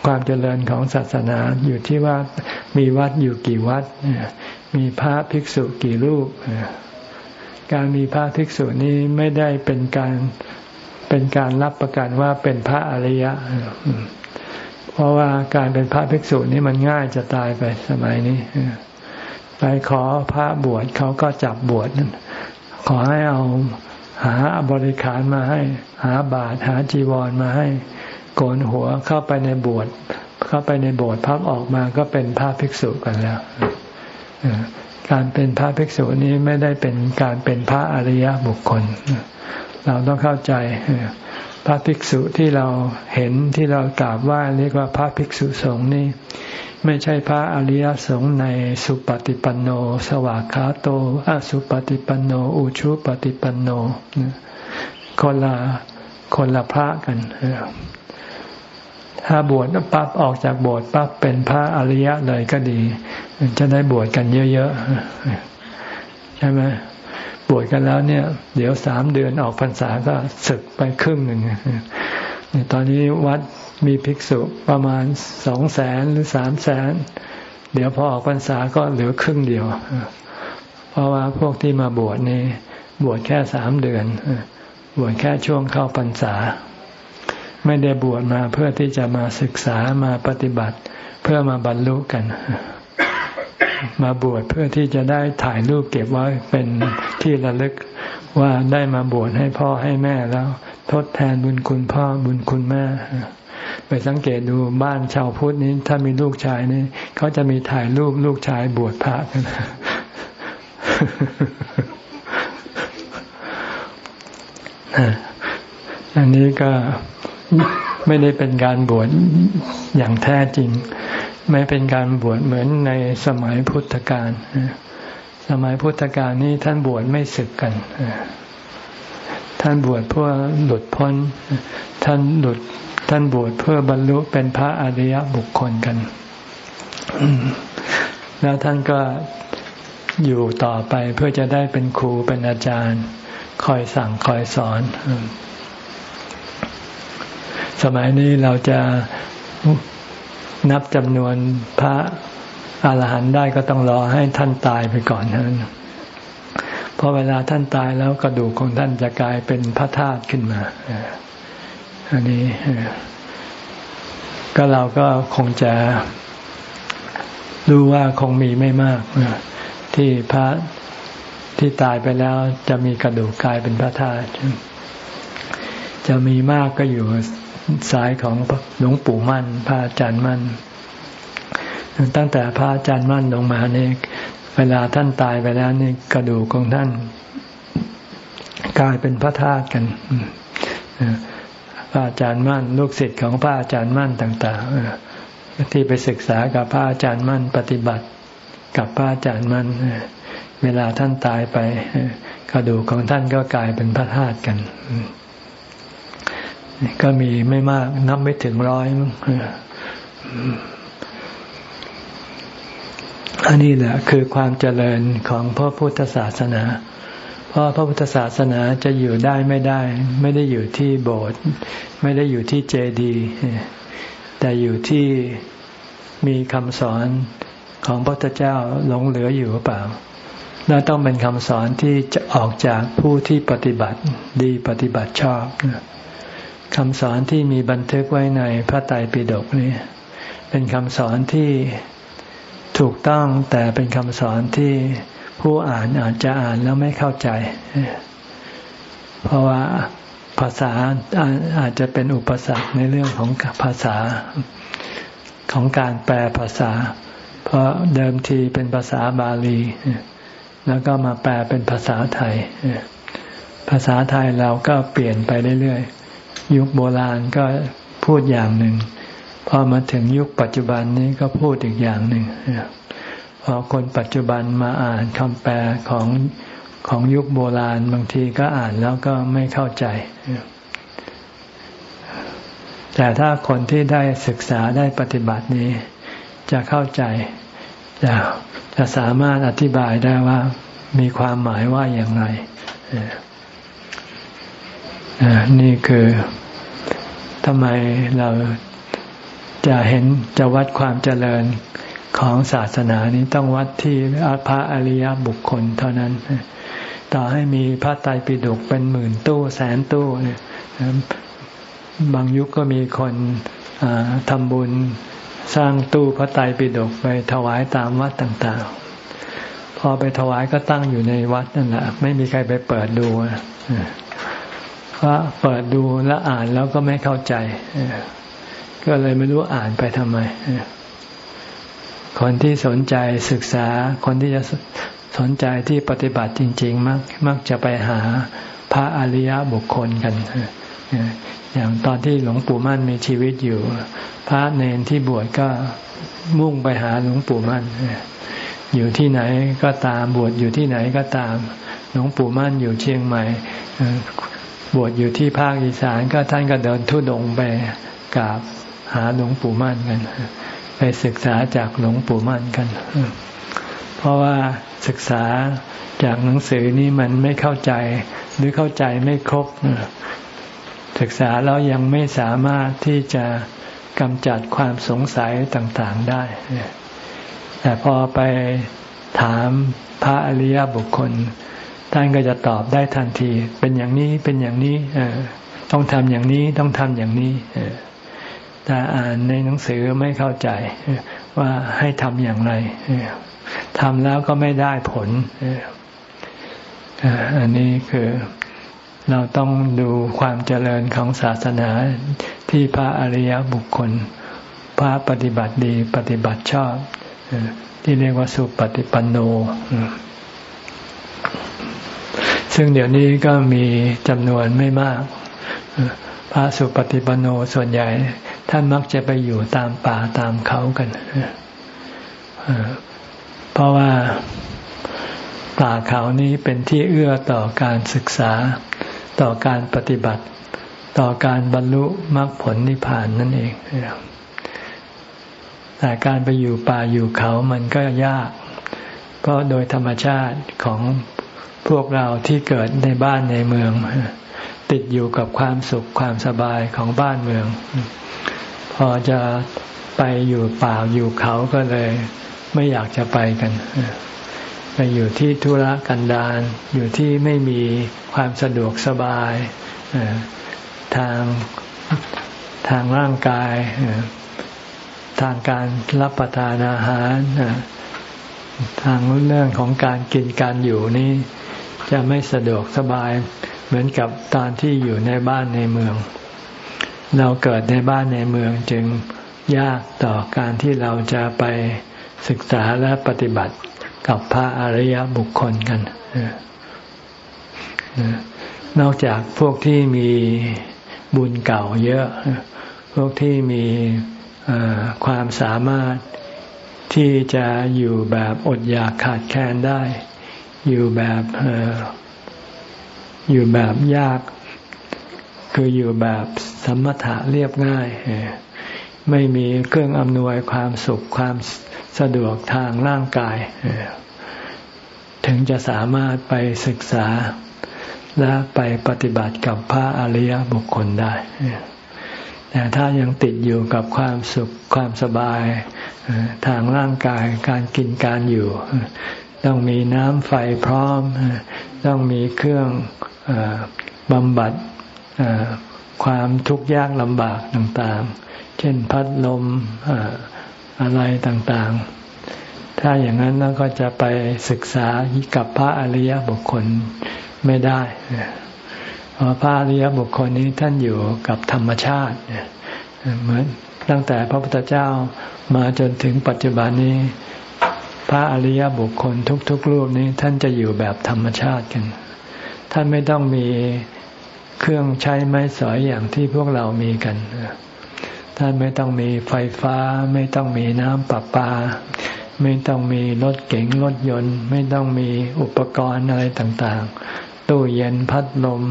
ความเจริญของศาสนาอยู่ที่ว่ามีวัดอยู่กี่วัด มีพระภิกษุกี่รูป การมีพระภิกษุนี้ไม่ได้เป็นการเป็นการรับประกันว่าเป็นพระอริยะ เพราะว่าการเป็นพระภิกษุนี้มันง่ายจะตายไปสมัยนี้ ไปขอพระบวชเขาก็จับบวชนั่นขอให้เอาหาบริขารมาให้ หาบาตรหาจีวรมาให้ โกนหัวเข้าไปในบวชเข้าไปในโบสถ์พับออกมาก็เป็นพระภิกษุกันแล้วการเป็นพระภิกษุนี้ไม่ได้เป็นการเป็นพระอริยบุคคล เราต้องเข้าใจพระภิกษุที่เราเห็นที่เรากราบไหว้เรียกว่าพระภิกษุสงฆ์นี่ไม่ใช่พระอริยสงฆ์ในสุปฏิปันโน สวากขาโตอสุปฏิปันโน อุชุปฏิปันโนคนละคนละพระกัน ถ้าบวชปั๊บออกจากโบสถ์ปั๊บเป็นพระอริยะเลยก็ดี จะได้บวชกันเยอะๆใช่ไหมบวชกันแล้วเนี่ย เดี๋ยวสามเดือนออกพรรษาก็ศึกไปครึ่งหนึ่งตอนนี้วัดมีภิกษุประมาณสองแสนหรือสามแสนเดี๋ยวพอออกพรรษาก็เหลือครึ่งเดียว เพราะว่าพวกที่มาบวชนี่บวชแค่สามเดือนบวชแค่ช่วงเข้าพรรษา ไม่ได้บวชมาเพื่อที่จะมาศึกษามาปฏิบัติ เพื่อมาบรรลุกัน มาบวชเพื่อที่จะได้ถ่ายรูปเก็บไว้เป็นที่ระลึกว่าได้มาบวชให้พ่อให้แม่แล้ว ทดแทนบุญคุณพ่อบุญคุณแม่ไปสังเกตดูบ้านชาวพุทธนี้ ถ้ามีลูกชายนี่เขาจะมีถ่ายรูปลูกชายบวชพระกันอันนี้ก็ ไม่ได้เป็นการบวชอย่างแท้จริง ไม่เป็นการบวชเหมือนในสมัยพุทธกาลสมัยพุทธกาลนี้ท่านบวชไม่ศึกกันท่านบวชเพื่อหลุดพ้น ท่านหลุด ท่านบวชเพื่อบรรลุเป็นพระอริยบุคคลกัน แล้วท่านก็อยู่ต่อไปเพื่อจะได้เป็นครูเป็นอาจารย์ คอยสั่งคอยสอน สมัยนี้เราจะนับจำนวนพระอาหารหันต์ได้ก็ต้องรอให้ท่านตายไปก่อนนั้นพอเวลาท่านตายแล้วกระดูกของท่านจะกลายเป็นพระธาตุขึ้นมาอันนี้ก็เราก็คงจะรู้ว่าคงมีไม่มากที่พระที่ตายไปแล้วจะมีกระดูกกลายเป็นพระธาตุจะมีมากก็อยู่ สายของหลวงปู่มั่น พระอาจารย์มั่น ตั้งแต่พระอาจารย์มั่นลงมาเนี่ยเวลาท่านตายไปแล้วนี่กระดูกของท่าน กลายเป็นพระธาตุกันพระอาจารย์มั่น ลูกศิษย์ของพระอาจารย์มั่นต่างๆที่ไปศึกษากับพระอาจารย์มั่น ปฏิบัติกับพระอาจารย์มั่นเวลาท่านตายไปกระดูกของท่านก็กลายเป็นพระธาตุกัน ก็มีไม่มากนับไม่ถึงร้อยอันนี้แหละคือความเจริญของพระพุทธศาสนา เพราะพระพุทธศาสนาจะอยู่ได้ไม่ได้ ไม่ได้อยู่ที่โบสถ์ไม่ได้อยู่ที่เจดีย์แต่อยู่ที่มีคำสอนของพระพุทธเจ้าหลงเหลืออยู่หรือเปล่าและต้องเป็นคำสอนที่จะออกจากผู้ที่ปฏิบัติดีปฏิบัติชอบ คำสอนที่มีบันทึกไว้ในพระไตรปิฎกนี้ เป็นคำสอนที่ถูกต้องแต่เป็นคำสอนที่ผู้อ่านอาจจะอ่านแล้วไม่เข้าใจ เพราะว่าภาษาอาจจะเป็นอุปสรรคในเรื่องของภาษาของการแปลภาษา เพราะเดิมทีเป็นภาษาบาลี แล้วก็มาแปลเป็นภาษาไทย ภาษาไทยเราก็เปลี่ยนไปเรื่อยๆ ยุคโบราณก็พูดอย่างหนึ่ง พอมาถึงยุคปัจจุบันนี้ก็พูดอีกอย่างหนึ่งพอคนปัจจุบันมาอ่านคำแปลของของยุคโบราณบางทีก็อ่านแล้วก็ไม่เข้าใจ แต่ถ้าคนที่ได้ศึกษาได้ปฏิบัตินี้ จะเข้าใจ จะจะสามารถอธิบายได้ว่ามีความหมายว่าอย่างไร นี่คือทำไมเราจะเห็นจะวัดความเจริญของศาสนานี้ต้องวัดที่พระอริยบุคคลเท่านั้น ต่อให้มีพระไตรปิฎกเป็นหมื่นตู้แสนตู้เนี่ยบางยุคก็มีคนทำบุญสร้างตู้พระไตรปิฎกไปถวายตามวัดต่าง ๆ พอไปถวายก็ตั้งอยู่ในวัดนั่นแหละไม่มีใครไปเปิดดู พระเปิดดูแล้วอ่านแล้วก็ไม่เข้าใจ ก็เลยไม่รู้อ่านไปทำไม คนที่สนใจศึกษา คนที่จะสนใจที่ปฏิบัติจริง ๆ มักมักจะไปหาพระอริยบุคคลกัน อย่างตอนที่หลวงปู่มั่นมีชีวิตอยู่ พระเนนที่บวชก็มุ่งไปหาหลวงปู่มั่น อยู่ที่ไหนก็ตามบวชอยู่ที่ไหนก็ตามหลวงปู่มั่นอยู่เชียงใหม่ บวชอยู่ที่ภาคอีสานก็ท่านก็เดินทุดงไปกราบหาหลวงปู่มั่นกัน ไปศึกษาจากหลวงปู่มั่นกัน เพราะว่าศึกษาจากหนังสือนี้มันไม่เข้าใจหรือเข้าใจไม่ครบ ศึกษาแล้วยังไม่สามารถที่จะกำจัดความสงสัยต่างๆได้ แต่พอไปถามพระอริยบุคคล ท่านก็จะตอบได้ทันที เป็นอย่างนี้เป็นอย่างนี้ต้องทำอย่างนี้ต้องทำอย่างนี้แต่อ่านในหนังสือไม่เข้าใจว่าให้ทำอย่างไรทำแล้วก็ไม่ได้ผลอันนี้คือเราต้องดูความเจริญของศาสนาที่พระอริยบุคคล พระปฏิบัติดีปฏิบัติชอบที่เรียกว่าสุปฏิปันโน ซึ่งเดี๋ยวนี้ก็มีจำนวนไม่มาก พระสุปฏิปันโนส่วนใหญ่ท่านมักจะไปอยู่ตามป่าตามเขากัน เพราะว่าป่าเขานี้เป็นที่เอื้อต่อการศึกษา ต่อการปฏิบัติ ต่อการบรรลุมรรคผลนิพพานนั่นเองแต่การไปอยู่ป่าอยู่เขามันก็ยาก เพราะโดยธรรมชาติของ พวกเราที่เกิดในบ้านในเมือง ติดอยู่กับความสุขความสบายของบ้านเมือง พอจะไปอยู่ป่าอยู่เขาก็เลย ไม่อยากจะไปกันไปอยู่ที่ธุระกันดารอยู่ที่ไม่มีความสะดวกสบายทางทางร่างกายทางการรับประทานอาหารทางเรื่องของการกินการอยู่นี้ จะไม่สะดวกสบาย เหมือนกับตอนที่อยู่ในบ้านในเมือง เราเกิดในบ้านในเมืองจึงยากต่อการที่เราจะไปศึกษาและปฏิบัติกับพระอริยบุคคลกัน นอกจากพวกที่มีบุญเก่าเยอะ พวกที่มีความสามารถที่จะอยู่แบบอดอยากขาดแคลนได้ อยู่แบบอยู่แบบยาก คืออยู่แบบสมถะเรียบง่าย ไม่มีเครื่องอำนวยความสุขความสะดวกทางร่างกาย ถึงจะสามารถไปศึกษาและไปปฏิบัติกับพระอริยบุคคลได้ แต่ถ้ายังติดอยู่กับความสุขความสบายทางร่างกายการกินการอยู่ ต้องมีน้ำไฟพร้อม ต้องมีเครื่องบำบัดความทุกข์ยากลำบากต่างๆ เช่นพัดลมอะไรต่างๆ ถ้าอย่างนั้นเราก็จะไปศึกษากับพระอริยบุคคลไม่ได้ เพราะพระอริยบุคคลนี้ท่านอยู่กับธรรมชาติเหมือนตั้งแต่พระพุทธเจ้ามาจนถึงปัจจุบันนี้ ระอริยบุคคลทุกๆรูปนี้ท่านจะอยู่แบบธรรมชาติกัน ท่านไม่ต้องมีเครื่องใช้ไม้สอยอย่างที่พวกเรามีกัน ท่านไม่ต้องมีไฟฟ้า ไม่ต้องมีน้ำประปา ไม่ต้องมีรถเก๋งรถยนต์ ไม่ต้องมีอุปกรณ์อะไรต่างๆ ตู้เย็นพัดลม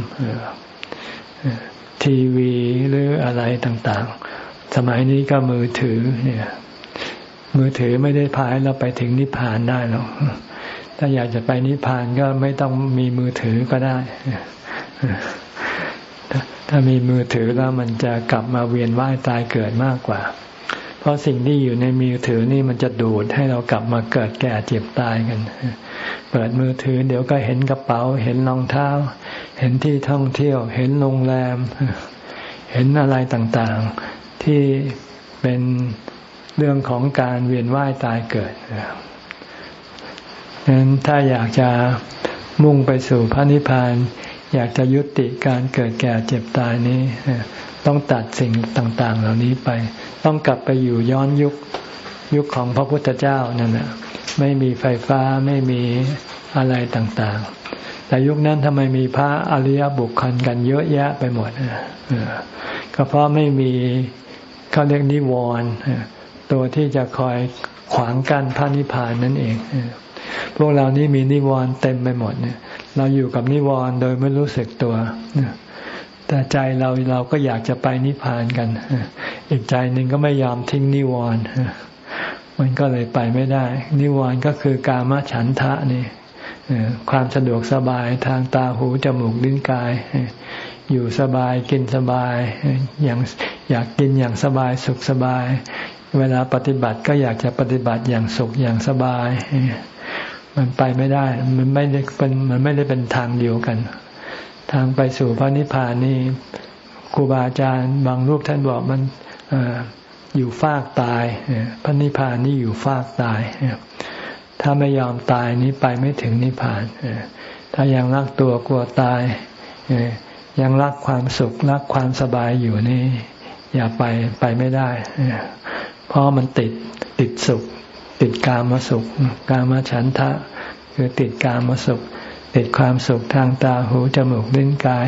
ทีวีหรืออะไรต่างๆ สมัยนี้ก็มือถือเนี่ย มือถือไม่ได้พายเราไปถึงนิพพานได้หรอกถ้าอยากจะไปนิพพานก็ไม่ต้องมีมือถือก็ได้ ถ้ามีมือถือแล้วมันจะกลับมาเวียนว่ายตายเกิดมากกว่า เพราะสิ่งที่อยู่ในมือถือนี่มันจะดูดให้เรากลับมาเกิดแก่เจ็บตายกัน เปิดมือถือ เดี๋ยวก็เห็นกระเป๋า เห็นรองเท้า เห็นที่ท่องเที่ยว เห็นโรงแรม เห็นอะไรต่างๆ ที่เป็น เรื่องของการเวียนว่ายตายเกิดดังนั้นถ้าอยากจะมุ่งไปสู่พระนิพพานอยากจะยุติการเกิดแก่เจ็บตายนี้ ต้องตัดสิ่งต่าง ๆ เหล่านี้ไป ต้องกลับไปอยู่ย้อนยุคยุคของพระพุทธเจ้านั่นแหละไม่มีไฟฟ้าไม่มีอะไรต่าง ๆ แต่ยุคนั้นทำไมมีพระอริยบุคคลกันเยอะแยะไปหมดก็เพราะไม่มีเขาเรียกนิวรณ์ ตัวที่จะคอยขวางกั้นพระนิพพานนั่นเอง พวกเรานี่มีนิวรณ์เต็มไปหมดเนี่ย เราอยู่กับนิวรณ์โดยไม่รู้สึกตัวแต่ใจเราเราก็อยากจะไปนิพพานกัน อีกใจหนึ่งก็ไม่ยอมทิ้งนิวรณ์มันก็เลยไปไม่ได้ นิวรณ์ก็คือกามฉันทะนี่ความสะดวกสบายทางตาหูจมูกลิ้นกาย อยู่สบายกินสบาย อย่างอยากกินอย่างสบายสุขสบาย เวลาปฏิบัติก็อยากจะปฏิบัติอย่างสุขอย่างสบาย มันไปไม่ได้ มันไม่ได้เป็นมันไม่ได้เป็นทางเดียวกัน ทางไปสู่พระนิพพานนี่ครูบาอาจารย์บางรูปท่านบอกมันอยู่ฟากตายพระนิพพานนี่อยู่ฟากตาย ถ้าไม่ยอมตายนี้ไปไม่ถึงนิพพานถ้ายังรักตัวกลัวตายยังรักความสุขรักความสบายอยู่นี่ อย่าไปไปไม่ได้ เพราะมันติดติดสุข ติดกามสุข กามฉันทะ คือติดกามสุข ติดความสุขทางตาหูจมูกลิ้นกาย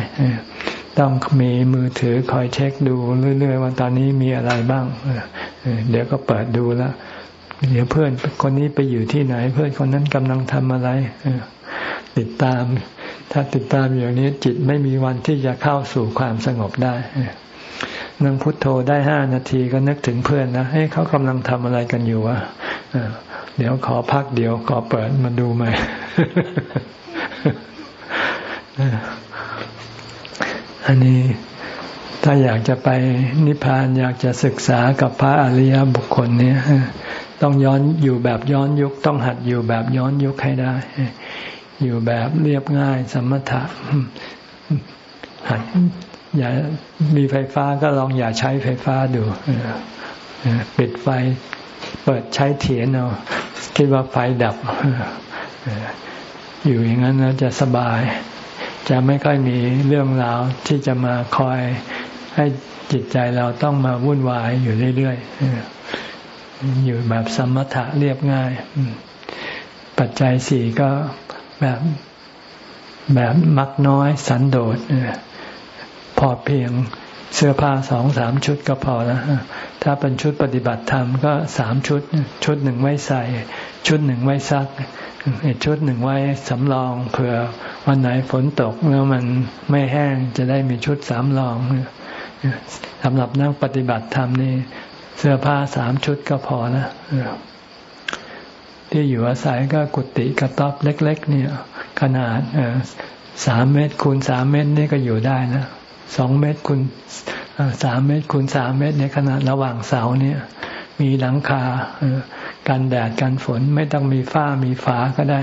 ต้องมีมือถือคอยเช็คดูเรื่อยๆว่าตอนนี้มีอะไรบ้างเดี๋ยวก็เปิดดูแล้วเดี๋ยวเพื่อนคนนี้ไปอยู่ที่ไหน เพื่อนคนนั้นกำลังทำอะไรติดตาม ถ้าติดตามอย่างนี้จิตไม่มีวันที่จะเข้าสู่ความสงบได้ นั่งพุทโธได้ห้านาทีก็นึกถึงเพื่อนนะให้เขากำลังทำอะไรกันอยู่วะเดี๋ยวขอพักเดี๋ยวขอเปิดมาดูใหม่อันนี้ถ้าอยากจะไปนิพพานอยากจะศึกษากับพระอริยบุคคลเนี่ยต้องย้อนอยู่แบบย้อนยุค ต้องหัดอยู่แบบย้อนยุคให้ได้ อยู่แบบเรียบง่ายสมถะหัด อย่ามีไฟฟ้าก็ลองอย่าใช้ไฟฟ้าดูปิดไฟ เปิดใช้เถียนเอาคิดว่าไฟดับอยู่อย่างนั้นแล้วจะสบาย จะไม่ค่อยมีเรื่องราวที่จะมาคอยให้จิตใจเราต้องมาวุ่นวายอยู่เรื่อยๆอยู่แบบสมถะเรียบง่าย ปัจจัยสี่ก็แบบแบบมักน้อยสันโดษ พอเพียงเสื้อผ้าสองสามชุดก็พอแล้วถ้าเป็นชุดปฏิบัติธรรมก็สามชุด ชุดหนึ่งไว้ใส่ ชุดหนึ่งไว้ซักอีกชุดหนึ่งไว้สำรองเผื่อวันไหนฝนตกแล้วมันไม่แห้งจะได้มีชุดสามรองสำหรับนั่งปฏิบัติธรรมนี่เสื้อผ้าสามชุดก็พอนะที่อยู่อาศัยก็กุฏิกระต๊อบเล็ก ๆ เนี่ย ขนาดสามเมตรคูณสามเมตรนี่ก็อยู่ได้นะ สองเมตรคูณสามเมตรคูณสามเมตรในขนาดระหว่างเสาเนี่ย มีหลังคากันแดดกันฝนไม่ต้องมีฝ้ามีฝาก็ได้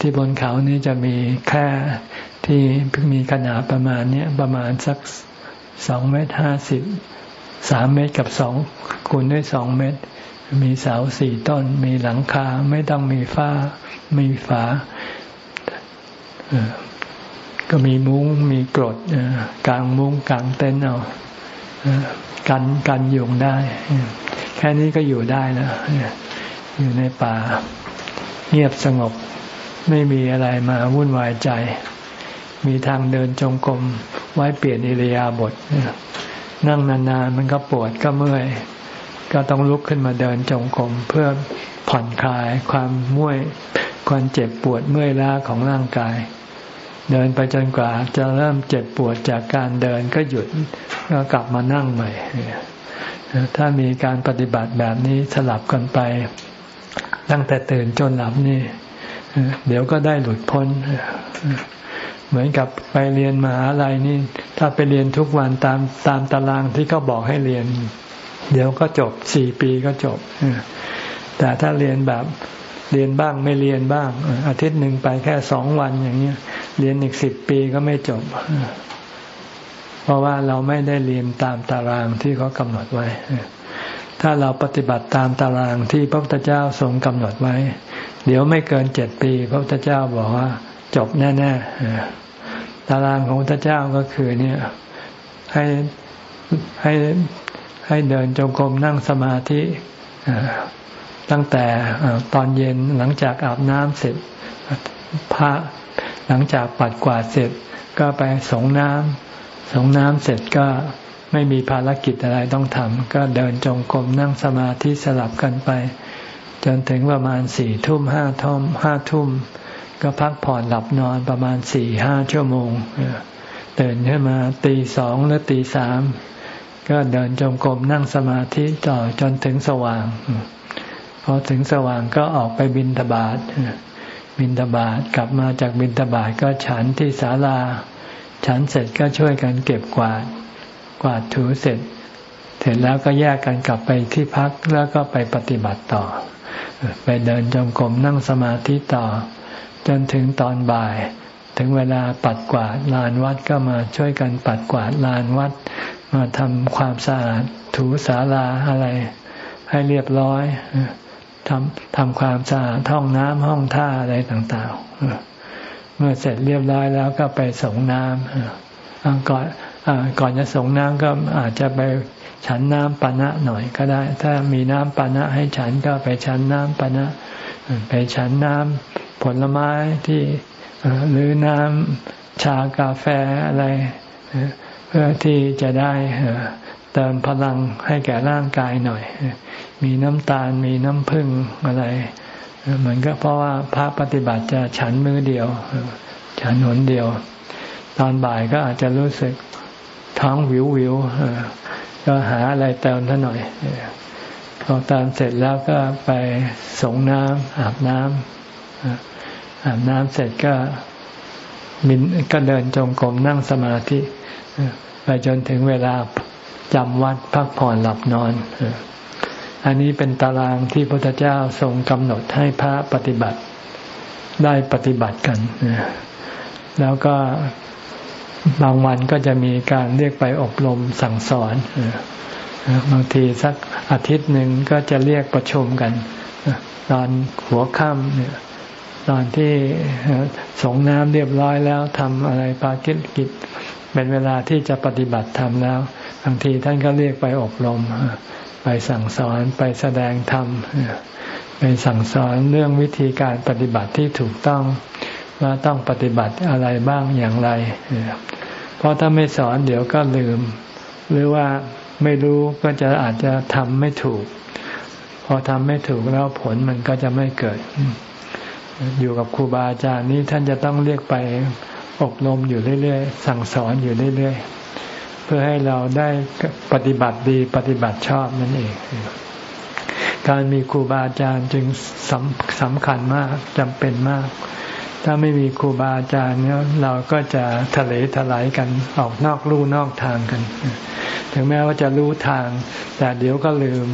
ที่บนเขานี่จะมีแค่ที่มีขนาดประมาณนี้ประมาณสักสองเมตรห้าสิบสามเมตรกับสองคูณด้วยสองเมตร มีเสาสี่ต้น มีหลังคาไม่ต้องมีฝ้ามีฝา ก็มีมุ้งมีกรดกลางมุ้งกลางเต็นท์เอากันกันยุงได้ แค่นี้ก็อยู่ได้แล้วอยู่ในป่า เงียบสงบไม่มีอะไรมาวุ่นวายใจ มีทางเดินจงกรมไว้เปลี่ยนอิริยาบถนั่งนานๆมันก็ปวดก็เมื่อย ก็ต้องลุกขึ้นมาเดินจงกรมเพื่อผ่อนคลายความม่วยความเจ็บปวดเมื่อยล้าของร่างกาย เดินไปจนกว่าจะเริ่มเจ็บปวดจากการเดินก็หยุดก็กลับมานั่งใหม่ ถ้ามีการปฏิบัติแบบนี้สลับกันไป ตั้งแต่ตื่นจนหลับนี่ เดี๋ยวก็ได้หลุดพ้น เหมือนกับไปเรียนมหาลัยนี่ ถ้าไปเรียนทุกวันตามตามตารางที่เขาบอกให้เรียน เดี๋ยวก็จบสี่ปีก็จบ แต่ถ้าเรียนแบบเรียนบ้างไม่เรียนบ้าง อาทิตย์หนึ่งไปแค่สองวันอย่างเงี้ย เรียนอีกสิบปีก็ไม่จบ เพราะว่าเราไม่ได้เรียนตามตารางที่เขากำหนดไว้ ถ้าเราปฏิบัติตามตารางที่พระพุทธเจ้าทรงกำหนดไว้ เดี๋ยวไม่เกินเจ็ดปี พระพุทธเจ้าบอกว่า จบแน่ๆตารางของพระเจ้าก็คือเนี่ยให้ให้ให้เดินจงกรมนั่งสมาธิตั้งแต่ตอนเย็นหลังจากอาบน้ำเสร็จพระ หลังจากปัดกวาดเสร็จก็ไปสงน้ำสงน้ำเสร็จก็ไม่มีภารกิจอะไรต้องทำก็เดินจงกรมนั่งสมาธิสลับกันไป จนถึงประมาณสี่ทุ่มห้าทุ่มห้าทุ่ม ก็พักผ่อนหลับนอนประมาณสี่ห้าชั่วโมงตื่นขึ้นมาตีสองหรือตีสามก็เดินจงกรมนั่งสมาธิต่อจนถึงสว่าง พอถึงสว่างก็ออกไปบินทบาท บินทบาทกลับมาจากบินทบาทก็ฉันที่ศาลา ฉันเสร็จก็ช่วยกันเก็บกวาด กวาดถูเสร็จ เสร็จแล้วก็แยกกันกลับไปที่พักแล้วก็ไปปฏิบัติต่อ ไปเดินจงกรมนั่งสมาธิต่อ จนถึงตอนบ่าย ถึงเวลาปัดกวาดลานวัดก็มาช่วยกันปัดกวาดลานวัด มาทำความสะอาดถูศาลาอะไร ให้เรียบร้อย ทำทำความสะอาดห้องน้ำห้องท่าอะไรต่างๆ เมื่อเสร็จเรียบร้อยแล้วก็ไปส่งน้ำก่อนก่อนจะส่งน้ำก็อาจจะไปฉันน้ำปานะหน่อยก็ได้ ถ้ามีน้ำปานะให้ฉันก็ไปฉันน้ำปานะ ไปฉันน้ำผลไม้ที่หรือน้ำชากาแฟอะไร เพื่อที่จะได้เติมพลังให้แก่ร่างกายหน่อย มีน้ำตาลมีน้ำผึ้งอะไรเหมือนก็เพราะว่าพระปฏิบัติจะฉันมือเดียว ฉันหนเดียว ตอนบ่ายก็อาจจะรู้สึกท้องวิววิวก็หาอะไรเติมท่าหน่อยพอเติมเสร็จแล้วก็ไปสงน้ำอาบน้ำอาบน้ำเสร็จก็มินก็เดินจงกรมนั่งสมาธิไปจนถึงเวลาจำวัดพักผ่อนหลับนอน อันนี้เป็นตารางที่พระพุทธเจ้าทรงกำหนดให้พระปฏิบัติได้ปฏิบัติกัน แล้วก็บางวันก็จะมีการเรียกไปอบรมสั่งสอน บางทีสักอาทิตย์หนึ่งก็จะเรียกประชุมกัน ตอนหัวค่ำเนี่ยตอนที่สงน้ำเรียบร้อยแล้วทำอะไรปากิกิจเป็นเวลาที่จะปฏิบัติธรรมแล้ว บางทีท่านก็เรียกไปอบรม ไปสั่งสอนไปแสดงธรรมไปสั่งสอนเรื่องวิธีการปฏิบัติที่ถูกต้องว่าต้องปฏิบัติอะไรบ้างอย่างไร เพราะถ้าไม่สอนเดี๋ยวก็ลืม หรือว่าไม่รู้ก็จะอาจจะทำไม่ถูก พอทำไม่ถูกแล้วผลมันก็จะไม่เกิด อยู่กับครูบาอาจารย์นี้ท่านจะต้องเรียกไปอบรมอยู่เรื่อยๆ สั่งสอนอยู่เรื่อยๆ เพื่อให้เราได้ปฏิบัติดีปฏิบัติชอบนั่นเอง การมีครูบาอาจารย์จึงสำสำคัญมากจำเป็นมาก ถ้าไม่มีครูบาอาจารย์เนี่ยเราก็จะทะเลทลายกันออกนอกลู่นอกทางกัน ถึงแม้ว่าจะรู้ทาง แต่เดี๋ยวก็ลืม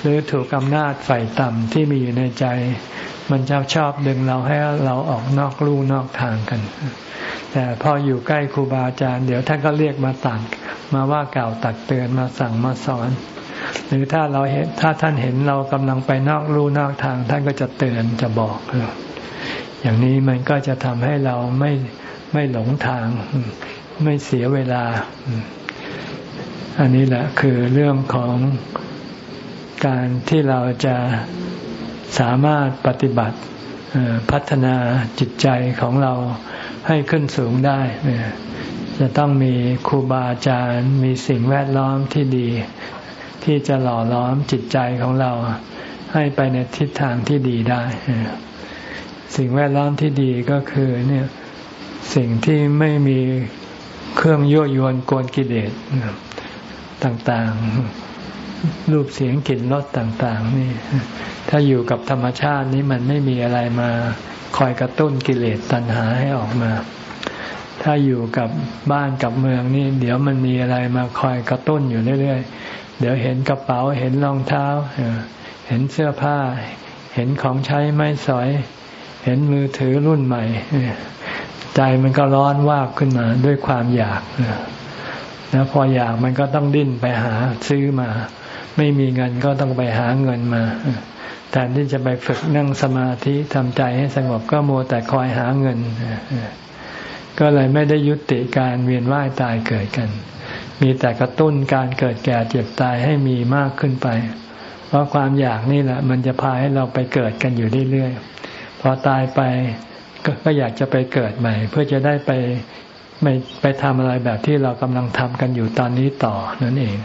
หรือถูกอำนาจฝ่ต่ำที่มีอยู่ในใจ มันจะชอบดึงเราให้เราออกนอกลู่นอกทางกัน แต่พออยู่ใกล้ครูบาอาจารย์ เดี๋ยวท่านก็เรียกมาตัดมาว่ากล่าวตักเตือนมาสั่งมาสอน หรือถ้าเราเห็นถ้าท่านเห็นเรากำลังไปนอกลู่นอกทาง ท่านก็จะเตือนจะบอก อย่างนี้มันก็จะทำให้เราไม่ไม่หลงทาง ไม่เสียเวลา อันนี้แหละคือเรื่องของการที่เราจะ สามารถปฏิบัติพัฒนาจิตใจของเราให้ขึ้นสูงได้ จะต้องมีครูบาอาจารย์มีสิ่งแวดล้อมที่ดี ที่จะหล่อล้อมจิตใจของเราให้ไปในทิศทางที่ดีได้ สิ่งแวดล้อมที่ดีก็คือเนี่ยสิ่งที่ไม่มีเครื่องยั่วยวนกวนกิเลสต่างๆ รูปเสียงกลิ่นรสต่าง ๆ นี่ ถ้าอยู่กับธรรมชาตินี้มันไม่มีอะไรมาคอยกระตุ้นกิเลสตัณหาให้ออกมา ถ้าอยู่กับบ้านกับเมืองนี่เดี๋ยวมันมีอะไรมาคอยกระตุ้นอยู่เรื่อยๆ เดี๋ยวเห็นกระเป๋าเห็นรองเท้า เห็นเสื้อผ้า เห็นของใช้ไม้สอย เห็นมือถือรุ่นใหม่ ใจมันก็ร้อนวาบขึ้นมาด้วยความอยากแล้วพออยากมันก็ต้องดิ้นไปหาซื้อมา ไม่มีเงินก็ต้องไปหาเงินมา แทนที่จะไปฝึกนั่งสมาธิทำใจให้สงบก็มัวแต่คอยหาเงิน ก็เลยไม่ได้ยุติการเวียนว่ายตายเกิดกัน มีแต่กระตุ้นการเกิดแก่เจ็บตายให้มีมากขึ้นไป เพราะความอยากนี่แหละ มันจะพาให้เราไปเกิดกันอยู่เรื่อยๆ พอตายไปก็อยากจะไปเกิดใหม่ เพื่อจะได้ไปไม่ไปทำอะไรแบบที่เรากำลังทำกันอยู่ตอนนี้ต่อนั่นเอง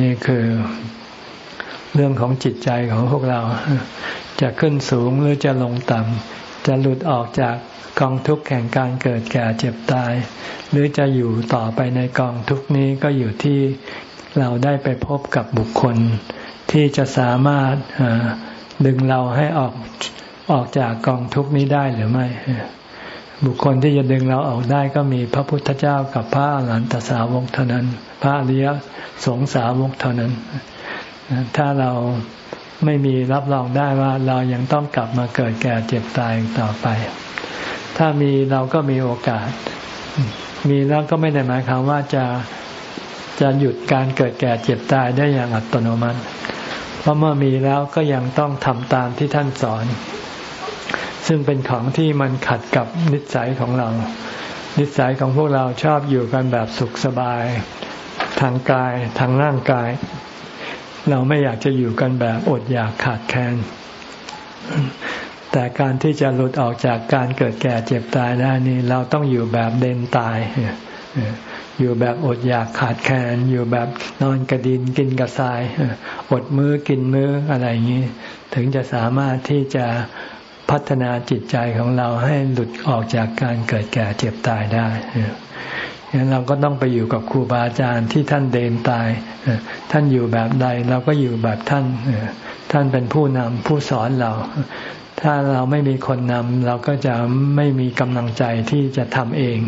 นี่คือ เรื่องของจิตใจของพวกเรา จะขึ้นสูงหรือจะลงต่ำจะหลุดออกจากกองทุกข์แห่งการเกิดแก่เจ็บตาย หรือจะอยู่ต่อไปในกองทุกนี้ก็อยู่ที่เราได้ไปพบกับบุคคล ที่จะสามารถดึงเราให้ออกออกจากกองทุกนี้ได้หรือไม่ บุคคลที่จะดึงเราออกได้ก็มีพระพุทธเจ้ากับพระอรหันตสาวกเท่านั้น พระอริยสงสาวกเท่านั้น ถ้าเราไม่มีรับรองได้ว่าเรายังต้องกลับมาเกิดแก่เจ็บตายต่อไป ถ้ามีเราก็มีโอกาส มีแล้วก็ไม่ได้หมายความว่าจะจะหยุดการเกิดแก่เจ็บตายได้อย่างอัตโนมัติ เพราะเมื่อมีแล้วก็ยังต้องทำตามที่ท่านสอน ซึ่งเป็นของที่มันขัดกับนิสัยของเรา นิสัยของพวกเราชอบอยู่กันแบบสุขสบาย ทางกายทางร่างกาย เราไม่อยากจะอยู่กันแบบอดอยากขาดแคลนแต่การที่จะหลุดออกจากการเกิดแก่เจ็บตายได้นี่เราต้องอยู่แบบเด่นตาย อยู่แบบอดอยากขาดแคลนอยู่แบบนอนกระดินกินกระทรายอดมือ้อกินมื้ออะไรอย่างนี้ ถึงจะสามารถที่จะพัฒนาจิตใจของเราให้หลุดออกจากการเกิดแก่เจ็บตายได้ งั้นเราก็ต้องไปอยู่กับครูบาอาจารย์ที่ท่านเดินตาย ท่านอยู่แบบใดเราก็อยู่แบบท่าน ท่านเป็นผู้นำผู้สอนเรา ถ้าเราไม่มีคนนำเราก็จะไม่มีกำลังใจที่จะทำเอง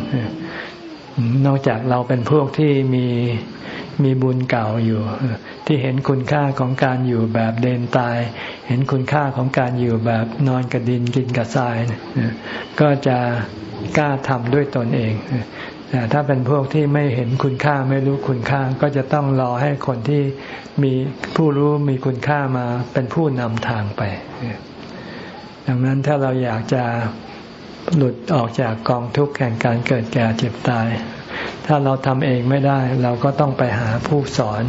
นอกจากเราเป็นพวกที่มีมีบุญเก่าอยู่ ที่เห็นคุณค่าของการอยู่แบบเดินตาย เห็นคุณค่าของการอยู่แบบนอนกระดินกินกระทราย ก็จะกล้าทำด้วยตนเอง แต่ถ้าเป็นพวกที่ไม่เห็นคุณค่าไม่รู้คุณค่าก็จะต้องรอให้คนที่มีผู้รู้มีคุณค่ามาเป็นผู้นำทางไป ดังนั้นถ้าเราอยากจะหลุดออกจากกองทุกข์แห่งการเกิดแก่เจ็บตาย ถ้าเราทำเองไม่ได้ เราก็ต้องไปหาผู้สอน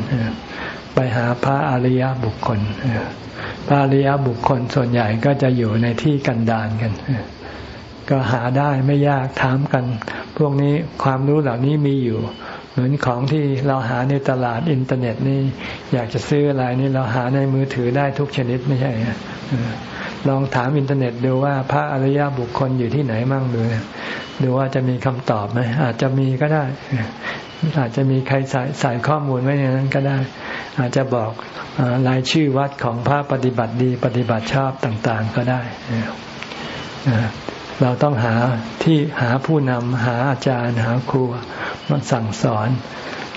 ไปหาพระอริยบุคคล พระอริยบุคคลส่วนใหญ่ก็จะอยู่ในที่กันดานกัน ก็หาได้ไม่ยากถามกัน พวกนี้ความรู้เหล่านี้มีอยู่ เหมือนของที่เราหาในตลาดอินเทอร์เน็ตนี่ อยากจะซื้ออะไรนี่เราหาในมือถือได้ทุกชนิดไม่ใช่ลองถามอินเทอร์เน็ตดูว่าพระอริยบุคคลอยู่ที่ไหนมั่งดูดูว่าจะมีคำตอบไหมอาจจะมีก็ได้ อาจจะมีใครใส่ใส่ข้อมูลไว้ในนั้นก็ได้ อาจจะบอกรายชื่อวัดของพระปฏิบัติดีปฏิบัติชอบต่าง ๆ ก็ได้ เราต้องหาที่หาผู้นำหาอาจารย์หาครูมาสั่งสอน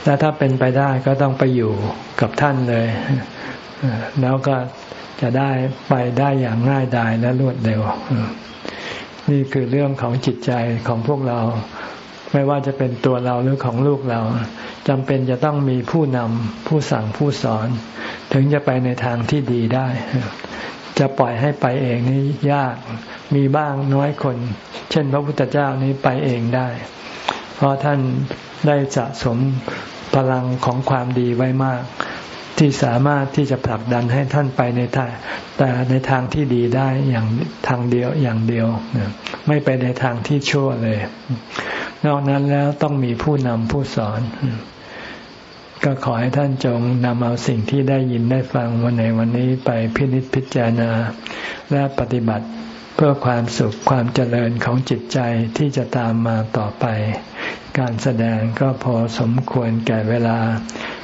และถ้าเป็นไปได้ก็ต้องไปอยู่กับท่านเลย แล้วก็จะได้ไปได้อย่างง่ายดายและรวดเร็ว นี่คือเรื่องของจิตใจของพวกเรา ไม่ว่าจะเป็นตัวเราหรือของลูกเราจำเป็นจะต้องมีผู้นำผู้สั่งผู้สอน ถึงจะไปในทางที่ดีได้ จะปล่อยให้ไปเองนี่ยากมีบ้างน้อยคน เช่น พระพุทธเจ้านี้ไปเองได้ เพราะท่านได้สะสมพลังของความดีไว้มาก ที่สามารถที่จะผลักดันให้ท่านไปในทางแต่ในทางที่ดีได้อย่างทางเดียวอย่างเดียว ไม่ไปในทางที่ชั่วเลย นอกนั้นแล้วต้องมีผู้นำผู้สอน ก็ขอให้ท่านจงนำเอาสิ่งที่ได้ยินได้ฟังวันในวันนี้ไปพินิจพิจารณา และปฏิบัติเพื่อความสุขความเจริญของจิตใจที่จะตามมาต่อไป การแสดงก็พอสมควรแก่เวลา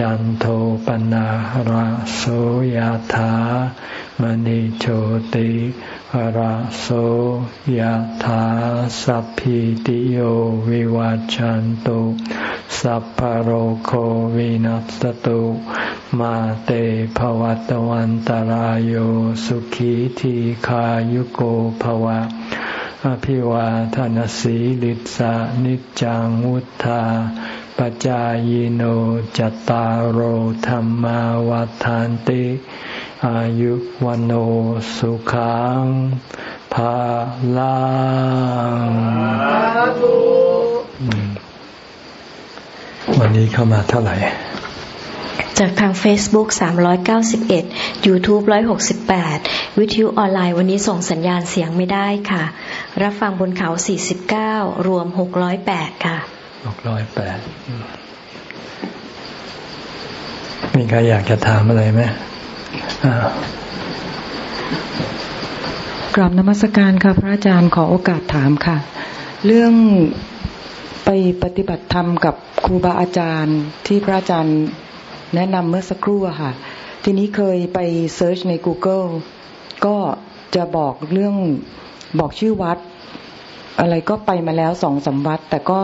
ยันโทปนะระโสยธามณิโชติระโสยธาสัพพิติโยวิวัจจันตุสัพพโรโควินัสตุมาเตภวัตวันตารโยสุขีทีขายุโกภวะ อภิวาทานสีลิสานิจังวุธาปจายโนจตารโหธรรมวาทานติ อายุวันโอสุขังภาลังวันนี้เข้ามาเท่าไหร่ จากทาง Facebook 391 YouTube 168วิทยุออนไลน์วันนี้ส่งสัญญาณเสียงไม่ได้ค่ะ รับฟังบนเขา 49 รวม 608 ค่ะ 608 มีใครอยากจะถามอะไรไหมกราบนมัสการค่ะ พระอาจารย์ขอโอกาสถามค่ะ เรื่องไปปฏิบัติธรรมกับครูบาอาจารย์ที่พระอาจารย์แนะนำเมื่อสักครู่อะค่ะ ทีนี้เคยไปเซิร์ชใน Google ก็จะบอกเรื่องบอกชื่อวัด อะไรก็ไปมาแล้วสองสาวัด แต่ก็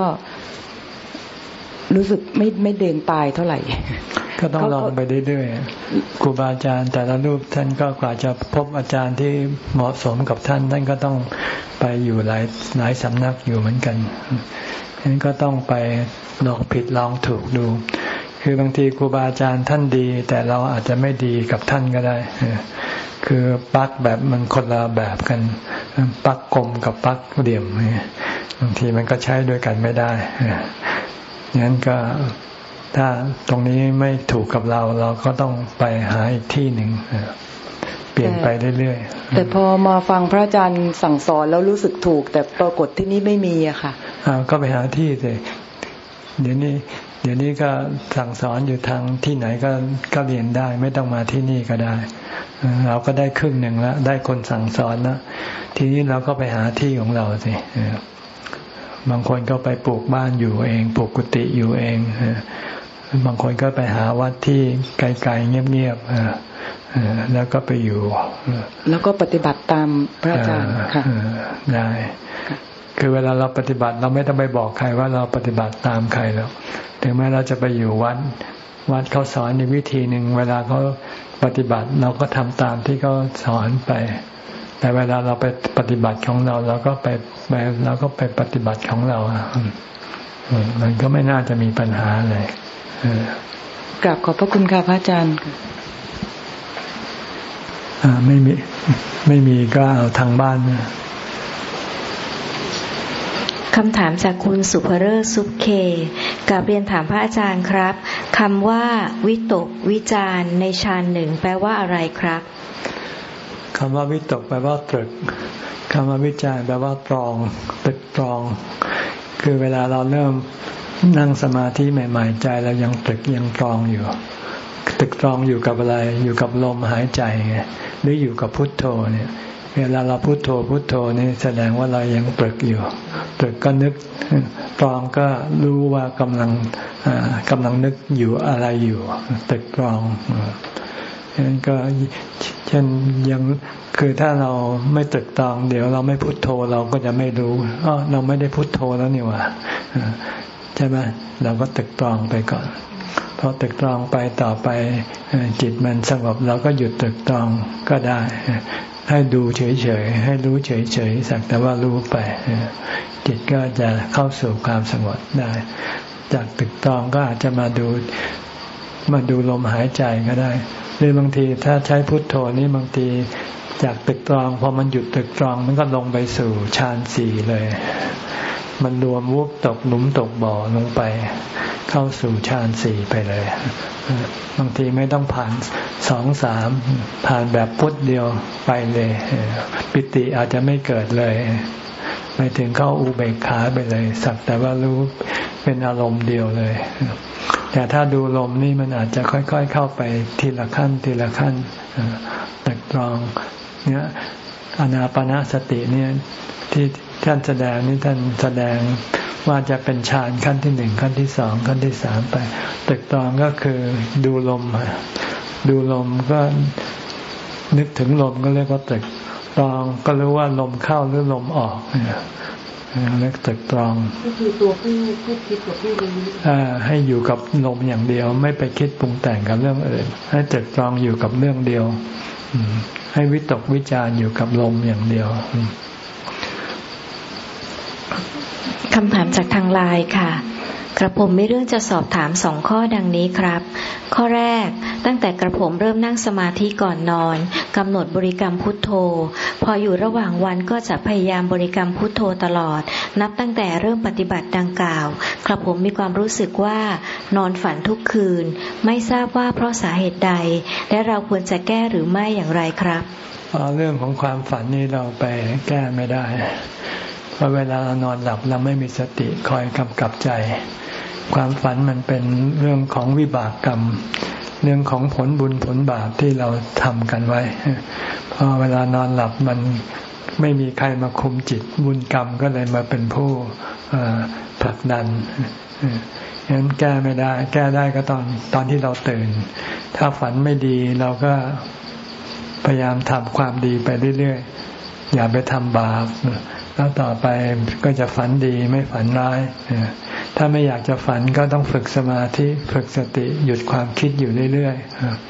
รู้สึกไม่ไม่เดินตายเท่าไหร่ ก็ต้องลองไปเรื่อยๆครูบาอาจารย์ แต่ละรูปท่านก็กว่าจะพบอาจารย์ที่เหมาะสมกับท่าน ท่านก็ต้องไปอยู่หลายหลายสำนักอยู่เหมือนกันฉะนั้นก็ต้องไปลองผิดลองถูกดู คือบางทีครูบาอาจารย์ท่านดี แต่เราอาจจะไม่ดีกับท่านก็ได้ คือปักแบบมันคนละแบบกัน ปักกลมกับปักเหลี่ยมบางทีมันก็ใช้ด้วยกันไม่ได้งั้นก็ถ้าตรงนี้ไม่ถูกกับเรา เราก็ต้องไปหาอีกที่หนึ่งเปลี่ยนไปเรื่อยๆ แต่พอมาฟังพระอาจารย์สั่งสอนแล้วรู้สึกถูก แต่ปรากฏที่นี่ไม่มีอะค่ะอ่าก็ไปหาที่เลยเดี๋ยวนี้ เดี๋ยวนี้ก็สั่งสอนอยู่ทางที่ไหนก็ก็เรียนได้ ไม่ต้องมาที่นี่ก็ได้ เราก็ได้ครึ่งหนึ่งแล้ว ได้คนสั่งสอนแล้วทีนี้เราก็ไปหาที่ของเราสิบางคนก็ไปปลูกบ้านอยู่เองปลูกกุฏิอยู่เองบางคนก็ไปหาวัดที่ไกลๆเงียบๆแล้วก็ไปอยู่ แล้วก็ปฏิบัติตามพระอาจารย์ค่ะได้ คือเวลาเราปฏิบัติเราไม่ต้องไปบอกใครว่าเราปฏิบัติตามใครแล้วถึงแม้เราจะไปอยู่วัด วัดเขาสอนในวิธีหนึ่งเวลาเขาปฏิบัติเราก็ทำตามที่เขาสอนไป แต่เวลาเราไปปฏิบัติของเราเราก็ไปไปเราก็ไปปฏิบัติของเรามันก็ไม่น่าจะมีปัญหาเลยกราบขอบพระคุณค่ะพระอาจารย์อ่าไม่มี ไม่มีก็เอาทางบ้าน คำถามจากคุณสุภเรศซุปเคกับเรียนถามพระอาจารย์ครับคำว่า วิตก วิจารในฌานหนึ่งแปลว่าอะไรครับคำว่าวิตกแปลว่าตรึกคำว่าวิจารแปลว่าตรองตึกตรอง คือเวลาเราเริ่มนั่งสมาธิใหม่ ๆ ใจเรายังตรึกยังตรองอยู่ ตึกตรองอยู่กับอะไรอยู่กับลมหายใจไงหรืออยู่กับพุทโธเนี่ย เวลาเราพุทโธพุทโธนี่แสดงว่าเรายังตรึกอยู่ตรึกก็นึกตรองก็รู้ว่ากำลังกำลังนึกอยู่อะไรอยู่ตึกตรองฉะนั้นก็เช่นยังคือถ้าเราไม่ตึกตองเดี๋ยวเราไม่พุโทโธเราก็จะไม่รู้อ๋อเราไม่ได้พุโทโธแล้วนี่ว่าใช่ไหมเราก็ตึกตรองไปก่อนพอตึกตรองไปต่อไปจิตมันสงบเราก็หยุดตึกตรองก็ได้ ให้ดูเฉยๆ ให้รู้เฉยๆ สักแต่ว่ารู้ไป จิตก็จะเข้าสู่ความสงบได้ จากตึกตรองก็อาจจะมาดูมาดูลมหายใจก็ได้ หรือบางทีถ้าใช้พุทโธนี่บางทีจากตึกตรองพอมันหยุดตึกตรองมันก็ลงไปสู่ฌานสี่เลย มันรวมวุบตกหลุมตกบ่อลงไป เข้าสู่ฌานสี่ไปเลย บางทีไม่ต้องผ่านสองสามผ่านแบบพุทธเดียวไปเลย ปิติอาจจะไม่เกิดเลยไปถึงเข้าอุเบกขาไปเลย สักแต่ว่ารู้เป็นอารมณ์เดียวเลย แต่ถ้าดูลมนี่มันอาจจะค่อย ๆ เข้าไปทีละขั้นทีละขั้นตักตรองเนี่ยอนาปนาสติเนี่ยที่ ท่านแสดงนี่ท่านแสดงว่าจะเป็นฌานขั้นที่หนึ่งขั้นที่สองขั้นที่สามไป ตึกตรองก็คือดูลม ดูลมก็นึกถึงลมก็เรียกว่าตึกตรองก็รู้ว่าลมเข้าหรือลมออกเนี่ยเล็กตึกตรองก็คือตัวผู้ผู้คิดกับผู้รู้ให้อยู่กับลมอย่างเดียว ไม่ไปคิดปรุงแต่งกับเรื่องอื่น ให้ตึกตรองอยู่กับเรื่องเดียวให้วิตกวิจารอยู่กับลมอย่างเดียว คำถามจากทางไลน์ค่ะ กระผมมีเรื่องจะสอบถามสองข้อดังนี้ครับ ข้อแรกตั้งแต่กระผมเริ่มนั่งสมาธิก่อนนอนกำหนดบริกรรมพุทโธ พออยู่ระหว่างวันก็จะพยายามบริกรรมพุทโธตลอด นับตั้งแต่เริ่มปฏิบัติดังกล่าว กระผมมีความรู้สึกว่านอนฝันทุกคืน ไม่ทราบว่าเพราะสาเหตุใด และเราควรจะแก้หรือไม่อย่างไรครับเรื่องของความฝันนี้เราไปแก้ไม่ได้ ราะเวลาเรานอนหลับเราไม่มีสติคอยกำกับใจ ความฝันมันเป็นเรื่องของวิบากกรรม เรื่องของผลบุญผลบาปที่เราทำกันไว้พอเวลานอนหลับมันไม่มีใครมาคุมจิตบุญกรรมก็เลยมาเป็นผู้ผลักดันฉะนั้นแก้ไม่ได้ แก้ได้ก็ตอนตอนที่เราตื่น ถ้าฝันไม่ดีเราก็พยายามทำความดีไปเรื่อยๆ อย่าไปทำบาป แล้วต่อไปก็จะฝันดีไม่ฝันร้าย ถ้าไม่อยากจะฝันก็ต้องฝึกสมาธิฝึกสติหยุดความคิดอยู่เรื่อย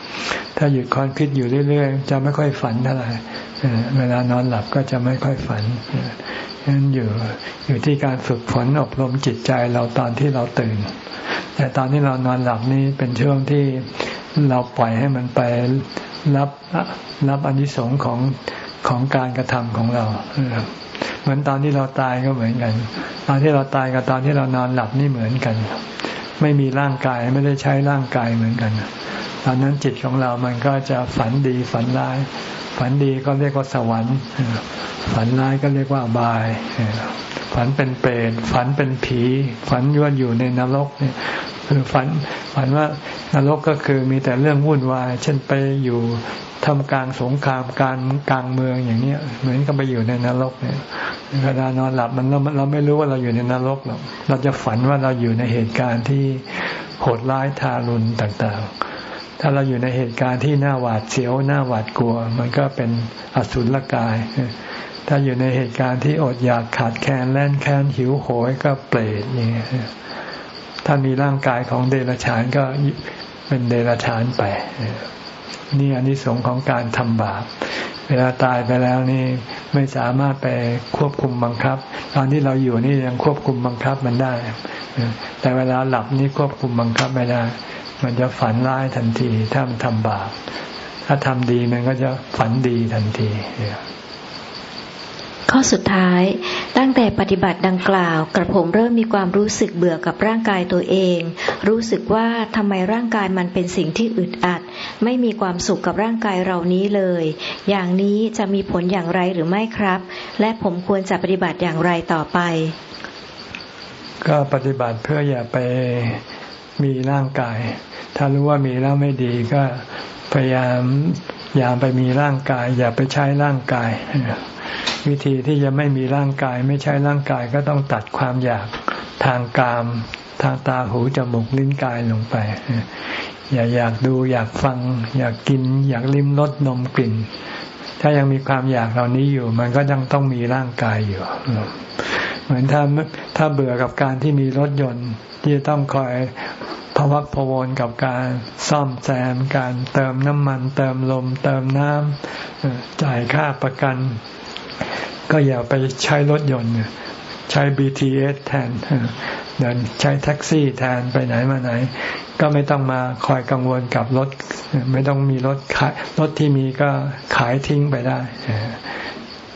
ๆ ถ้าหยุดความคิดอยู่เรื่อยๆ จะไม่ค่อยฝันเท่าไหร่เวลานอนหลับก็จะไม่ค่อยฝันนั้นอยู่อยู่ที่การฝึกฝนอบรมจิตใจเราตอนที่เราตื่น แต่ตอนที่เรานอนหลับนี่เป็นช่วงที่เราปล่อยให้มันไปรับรับอนิสงค์ของของการกระทำของเรา เหมือนตอนที่เราตายก็เหมือนกัน ตอนที่เราตายกับตอนที่เรานอนหลับนี่เหมือนกัน ไม่มีร่างกายไม่ได้ใช้ร่างกายเหมือนกันตอนนั้นจิตของเรามันก็จะฝันดีฝันร้าย ฝันดีก็เรียกว่าสวรรค์ ฝันร้ายก็เรียกว่าบาย ฝันเป็นเปรตฝันเป็นผี ฝันว่าอยู่ในนรกเนี่ย คือฝันฝันว่านรกก็คือมีแต่เรื่องวุ่นวาย เช่นไปอยู่ทำกลางสงครามการกลางเมืองอย่างเนี้ย เหมือนกับไปอยู่ในนรกเนี่ยเวลานอนหลับมันเราเราไม่รู้ว่าเราอยู่ในนรกหรอกเราจะฝันว่าเราอยู่ในเหตุการณ์ที่โหดร้ายทารุณต่างๆ ถ้าเราอยู่ในเหตุการณ์ที่น่าหวาดเสียวน่าหวาดกลัว มันก็เป็นอสุรกาย ถ้าอยู่ในเหตุการณ์ที่อดอยากขาดแคลนแล่นแค้นหิวโหยก็เปรตอย่างเงี้ย ถ้ามีร่างกายของเดรัจฉานก็เป็นเดรัจฉานไปนี่อันนี้สงของการทำบาป เวลาตายไปแล้วนี่ไม่สามารถไปควบคุมบังคับ ตอนที่เราอยู่นี่ยังควบคุมบังคับมันได้ แต่เวลาหลับนี่ควบคุมบังคับไม่ได้ มันจะฝันร้ายทันที ถ้ามันทำบาป ถ้าทำดีมันก็จะฝันดีทันที ข้อสุดท้าย ตั้งแต่ปฏิบัติดังกล่าว กระผมเริ่มมีความรู้สึกเบื่อกับร่างกายตัวเอง รู้สึกว่าทำไมร่างกายมันเป็นสิ่งที่อึดอัด ไม่มีความสุขกับร่างกายเรานี้เลย อย่างนี้จะมีผลอย่างไรหรือไม่ครับ และผมควรจะปฏิบัติอย่างไรต่อไป ก็ปฏิบัติเพื่ออย่าไปมีร่างกาย ถ้ารู้ว่ามีแล้วไม่ดีก็พยายาม อย่าไปมีร่างกาย อย่าไปใช้ร่างกาย วิธีที่จะไม่มีร่างกาย ไม่ใช่ร่างกายก็ต้องตัดความอยากทางกาม ทางตาหูจมูกลิ้นกายลงไป อย่าอยากดูอยากฟัง อยากกิน อยากลิ้มรสนมกลิ่น ถ้ายังมีความอยากเหล่านี้อยู่ มันก็ยังต้องมีร่างกายอยู่ เหมือนถ้าถ้าเบื่อกับการที่มีรถยนต์ที่ต้องคอย พวักพวนกับการซ่อมแซม การเติมน้ำมัน เติมลม เติมน้ำจ่ายค่าประกัน ก็อย่าไปใช้รถยนต์ใช้ BTS แทนเดินใช้แท็กซี่แทนไปไหนมาไหน ก็ไม่ต้องมาคอยกังวลกับรถ ไม่ต้องมีรถขายรถที่มีก็ขายทิ้งไปได้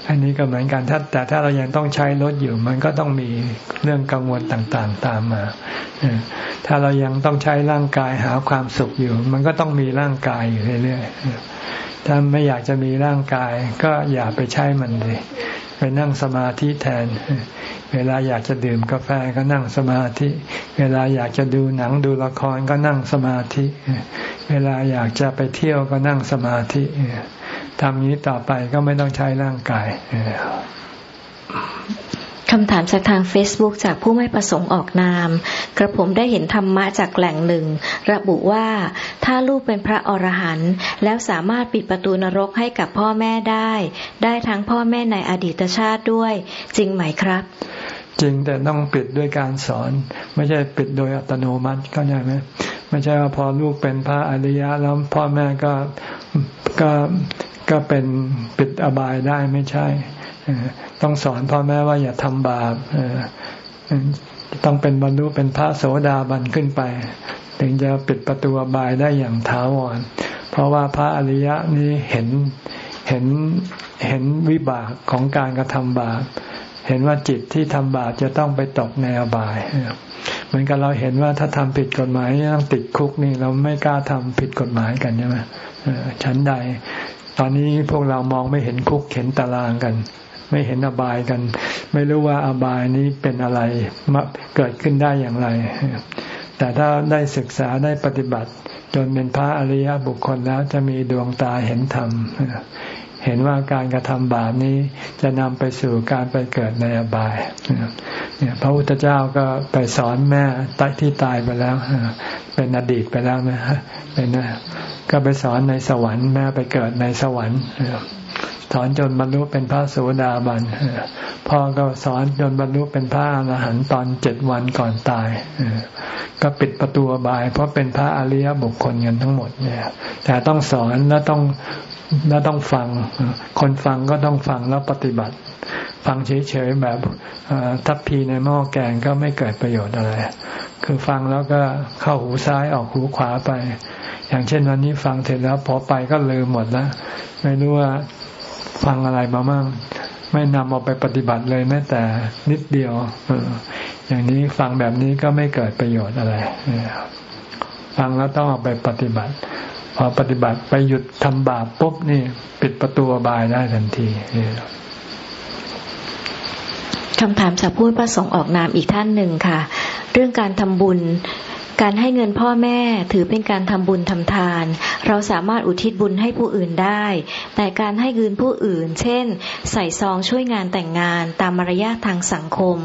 อันนี้ก็เหมือนกันถ้าแต่ถ้าเรายังต้องใช้รถอยู่ มันก็ต้องมีเรื่องกังวลต่างๆตามมา ถ้าเรายังต้องใช้ร่างกายหาความสุขอยู่ มันก็ต้องมีร่างกายอยู่เรื่อยๆถ้าไม่อยากจะมีร่างกาย ก็อย่าไปใช้มันเลยไปนั่งสมาธิแทน เวลาอยากจะดื่มกาแฟก็นั่งสมาธิ เวลาอยากจะดูหนังดูละครก็นั่งสมาธิ เวลาอยากจะไปเที่ยวก็นั่งสมาธิ ทำนี้ต่อไปก็ไม่ต้องใช้ร่างกายคำถามจากทาง Facebook จากผู้ไม่ประสงค์ออกนาม กระผมได้เห็นธรรมะจากแหล่งหนึ่ง ระบุว่าถ้าลูกเป็นพระอรหันต์แล้วสามารถปิดประตูนรกให้กับพ่อแม่ได้ ได้ทั้งพ่อแม่ในอดีตชาติด้วย จริงไหมครับ จริงแต่ต้องปิดด้วยการสอน ไม่ใช่ปิดโดยอัตโนมัติเข้าใจไหมไม่ใช่ว่าพอลูกเป็นพระอริยะแล้วพ่อแม่ก็ก็ ก็เป็นปิดอบายได้ไม่ใช่ ต้องสอนพ่อแม่ว่าอย่าทำบาปต้องเป็นบรรลุเป็นพระโสดาบันขึ้นไป ถึงจะปิดประตูอบายได้อย่างถาวร เพราะว่าพระอริยะนี้เห็นเห็นเห็นวิบากของการกระทำบาปเห็นว่าจิตที่ทำบาปจะต้องไปตกในอบายเหมือนกับเราเห็นว่าถ้าทำผิดกฎหมายต้องติดคุกนี่ เราไม่กล้าทำผิดกฎหมายกันใช่ไหมชั้นใด ตอนนี้พวกเรามองไม่เห็นคุกเห็นตารางกัน ไม่เห็นอบายกัน ไม่รู้ว่าอบายนี้เป็นอะไรมาเกิดขึ้นได้อย่างไร แต่ถ้าได้ศึกษาได้ปฏิบัติ จนเป็นพระอริยบุคคลแล้วจะมีดวงตาเห็นธรรม เห็นว่าการกระทำบาปนี้จะนำไปสู่การไปเกิดในอบายเนี่ยพระพุทธเจ้าก็ไปสอนแม่ตที่ตายไปแล้ว เป็นอดีตไปแล้วนะเป็นนะก็ไปสอนในสวรรค์แม่ไปเกิดในสวรรค์สอนจนบรรลุเป็นพระโสดาบันพ่อก็สอนจนบรรลุเป็นพระอรหันต์ตอนเจ็ดวันก่อนตายก็ปิดประตูบาย เพราะเป็นพระอริยบุคคลกันทั้งหมดเนี่ยแต่ต้องสอนและต้อง แล้วต้องฟัง คนฟังก็ต้องฟังแล้วปฏิบัติ ฟังเฉยๆแบบทัพพีในหม้อแกงก็ไม่เกิดประโยชน์อะไร คือฟังแล้วก็เข้าหูซ้ายออกหูขวาไป อย่างเช่นวันนี้ฟังเสร็จแล้วพอไปก็ลืมหมดแล้วไม่รู้ว่าฟังอะไรมาบ้างไม่นำเอาไปปฏิบัติเลยแม้แต่นิดเดียวอย่างนี้ฟังแบบนี้ก็ไม่เกิดประโยชน์อะไรฟังแล้วต้องเอาไปปฏิบัติ พอปฏิบัติไปหยุดทำบาปปุ๊บนี่ ปิดประตูบายได้ทันทีคำถามจากผู้ประสงค์ออกนามอีกท่านหนึ่งค่ะ เรื่องการทำบุญการให้เงินพ่อแม่ถือเป็นการทำบุญทำทาน เราสามารถอุทิศบุญให้ผู้อื่นได้ แต่การให้เงินผู้อื่น เช่น ใส่ซองช่วยงานแต่งงานตามมารยาททางสังคม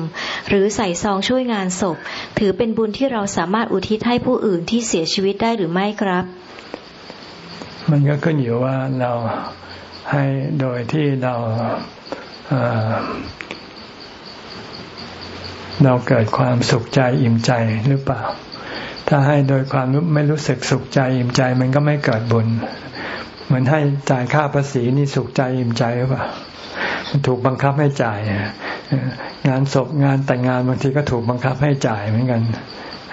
หรือใส่ซองช่วยงานศพ ถือเป็นบุญที่เราสามารถอุทิศให้ผู้อื่นที่เสียชีวิตได้หรือไม่ครับ มันก็ขึ้นอยู่ว่าเราให้โดยที่เราเราเกิดความสุขใจอิ่มใจหรือเปล่า ถ้าให้โดยความไม่รู้สึกสุขใจอิ่มใจมันก็ไม่เกิดบุญ เหมือนให้จ่ายค่าภาษีนี่สุขใจอิ่มใจหรือเปล่ามันถูกบังคับให้จ่ายงานศพงานแต่งงานบางทีก็ถูกบังคับให้จ่ายเหมือนกัน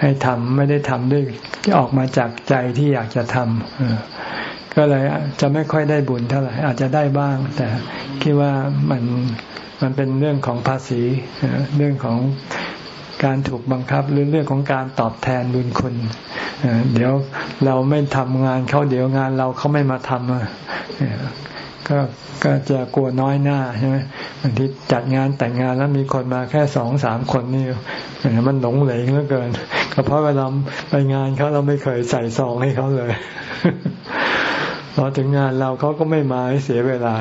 ให้ทำไม่ได้ทำด้วยออกมาจากใจที่อยากจะทำ ก็เลยจะไม่ค่อยได้บุญเท่าไหร่อาจจะได้บ้าง แต่คิดว่ามันมันเป็นเรื่องของภาษีเรื่องของการถูกบังคับหรือเรื่องของการตอบแทนบุญคุณเดี๋ยวเราไม่ทำงานเขาเดี๋ยวงานเราเขาไม่มาทำก็ก็จะกลัวน้อยหน้าใช่ไหมบางทีจัดงานแต่งงานแล้วมีคนมาแค่สองสามคนนี่มันหลงเหลงเหลือเกินก็เพราะเวลาไปงานเขาเราไม่เคยใส่ซองให้เขาเลย พอถึงงานเราเขาก็ไม่มาให้เสียเวลา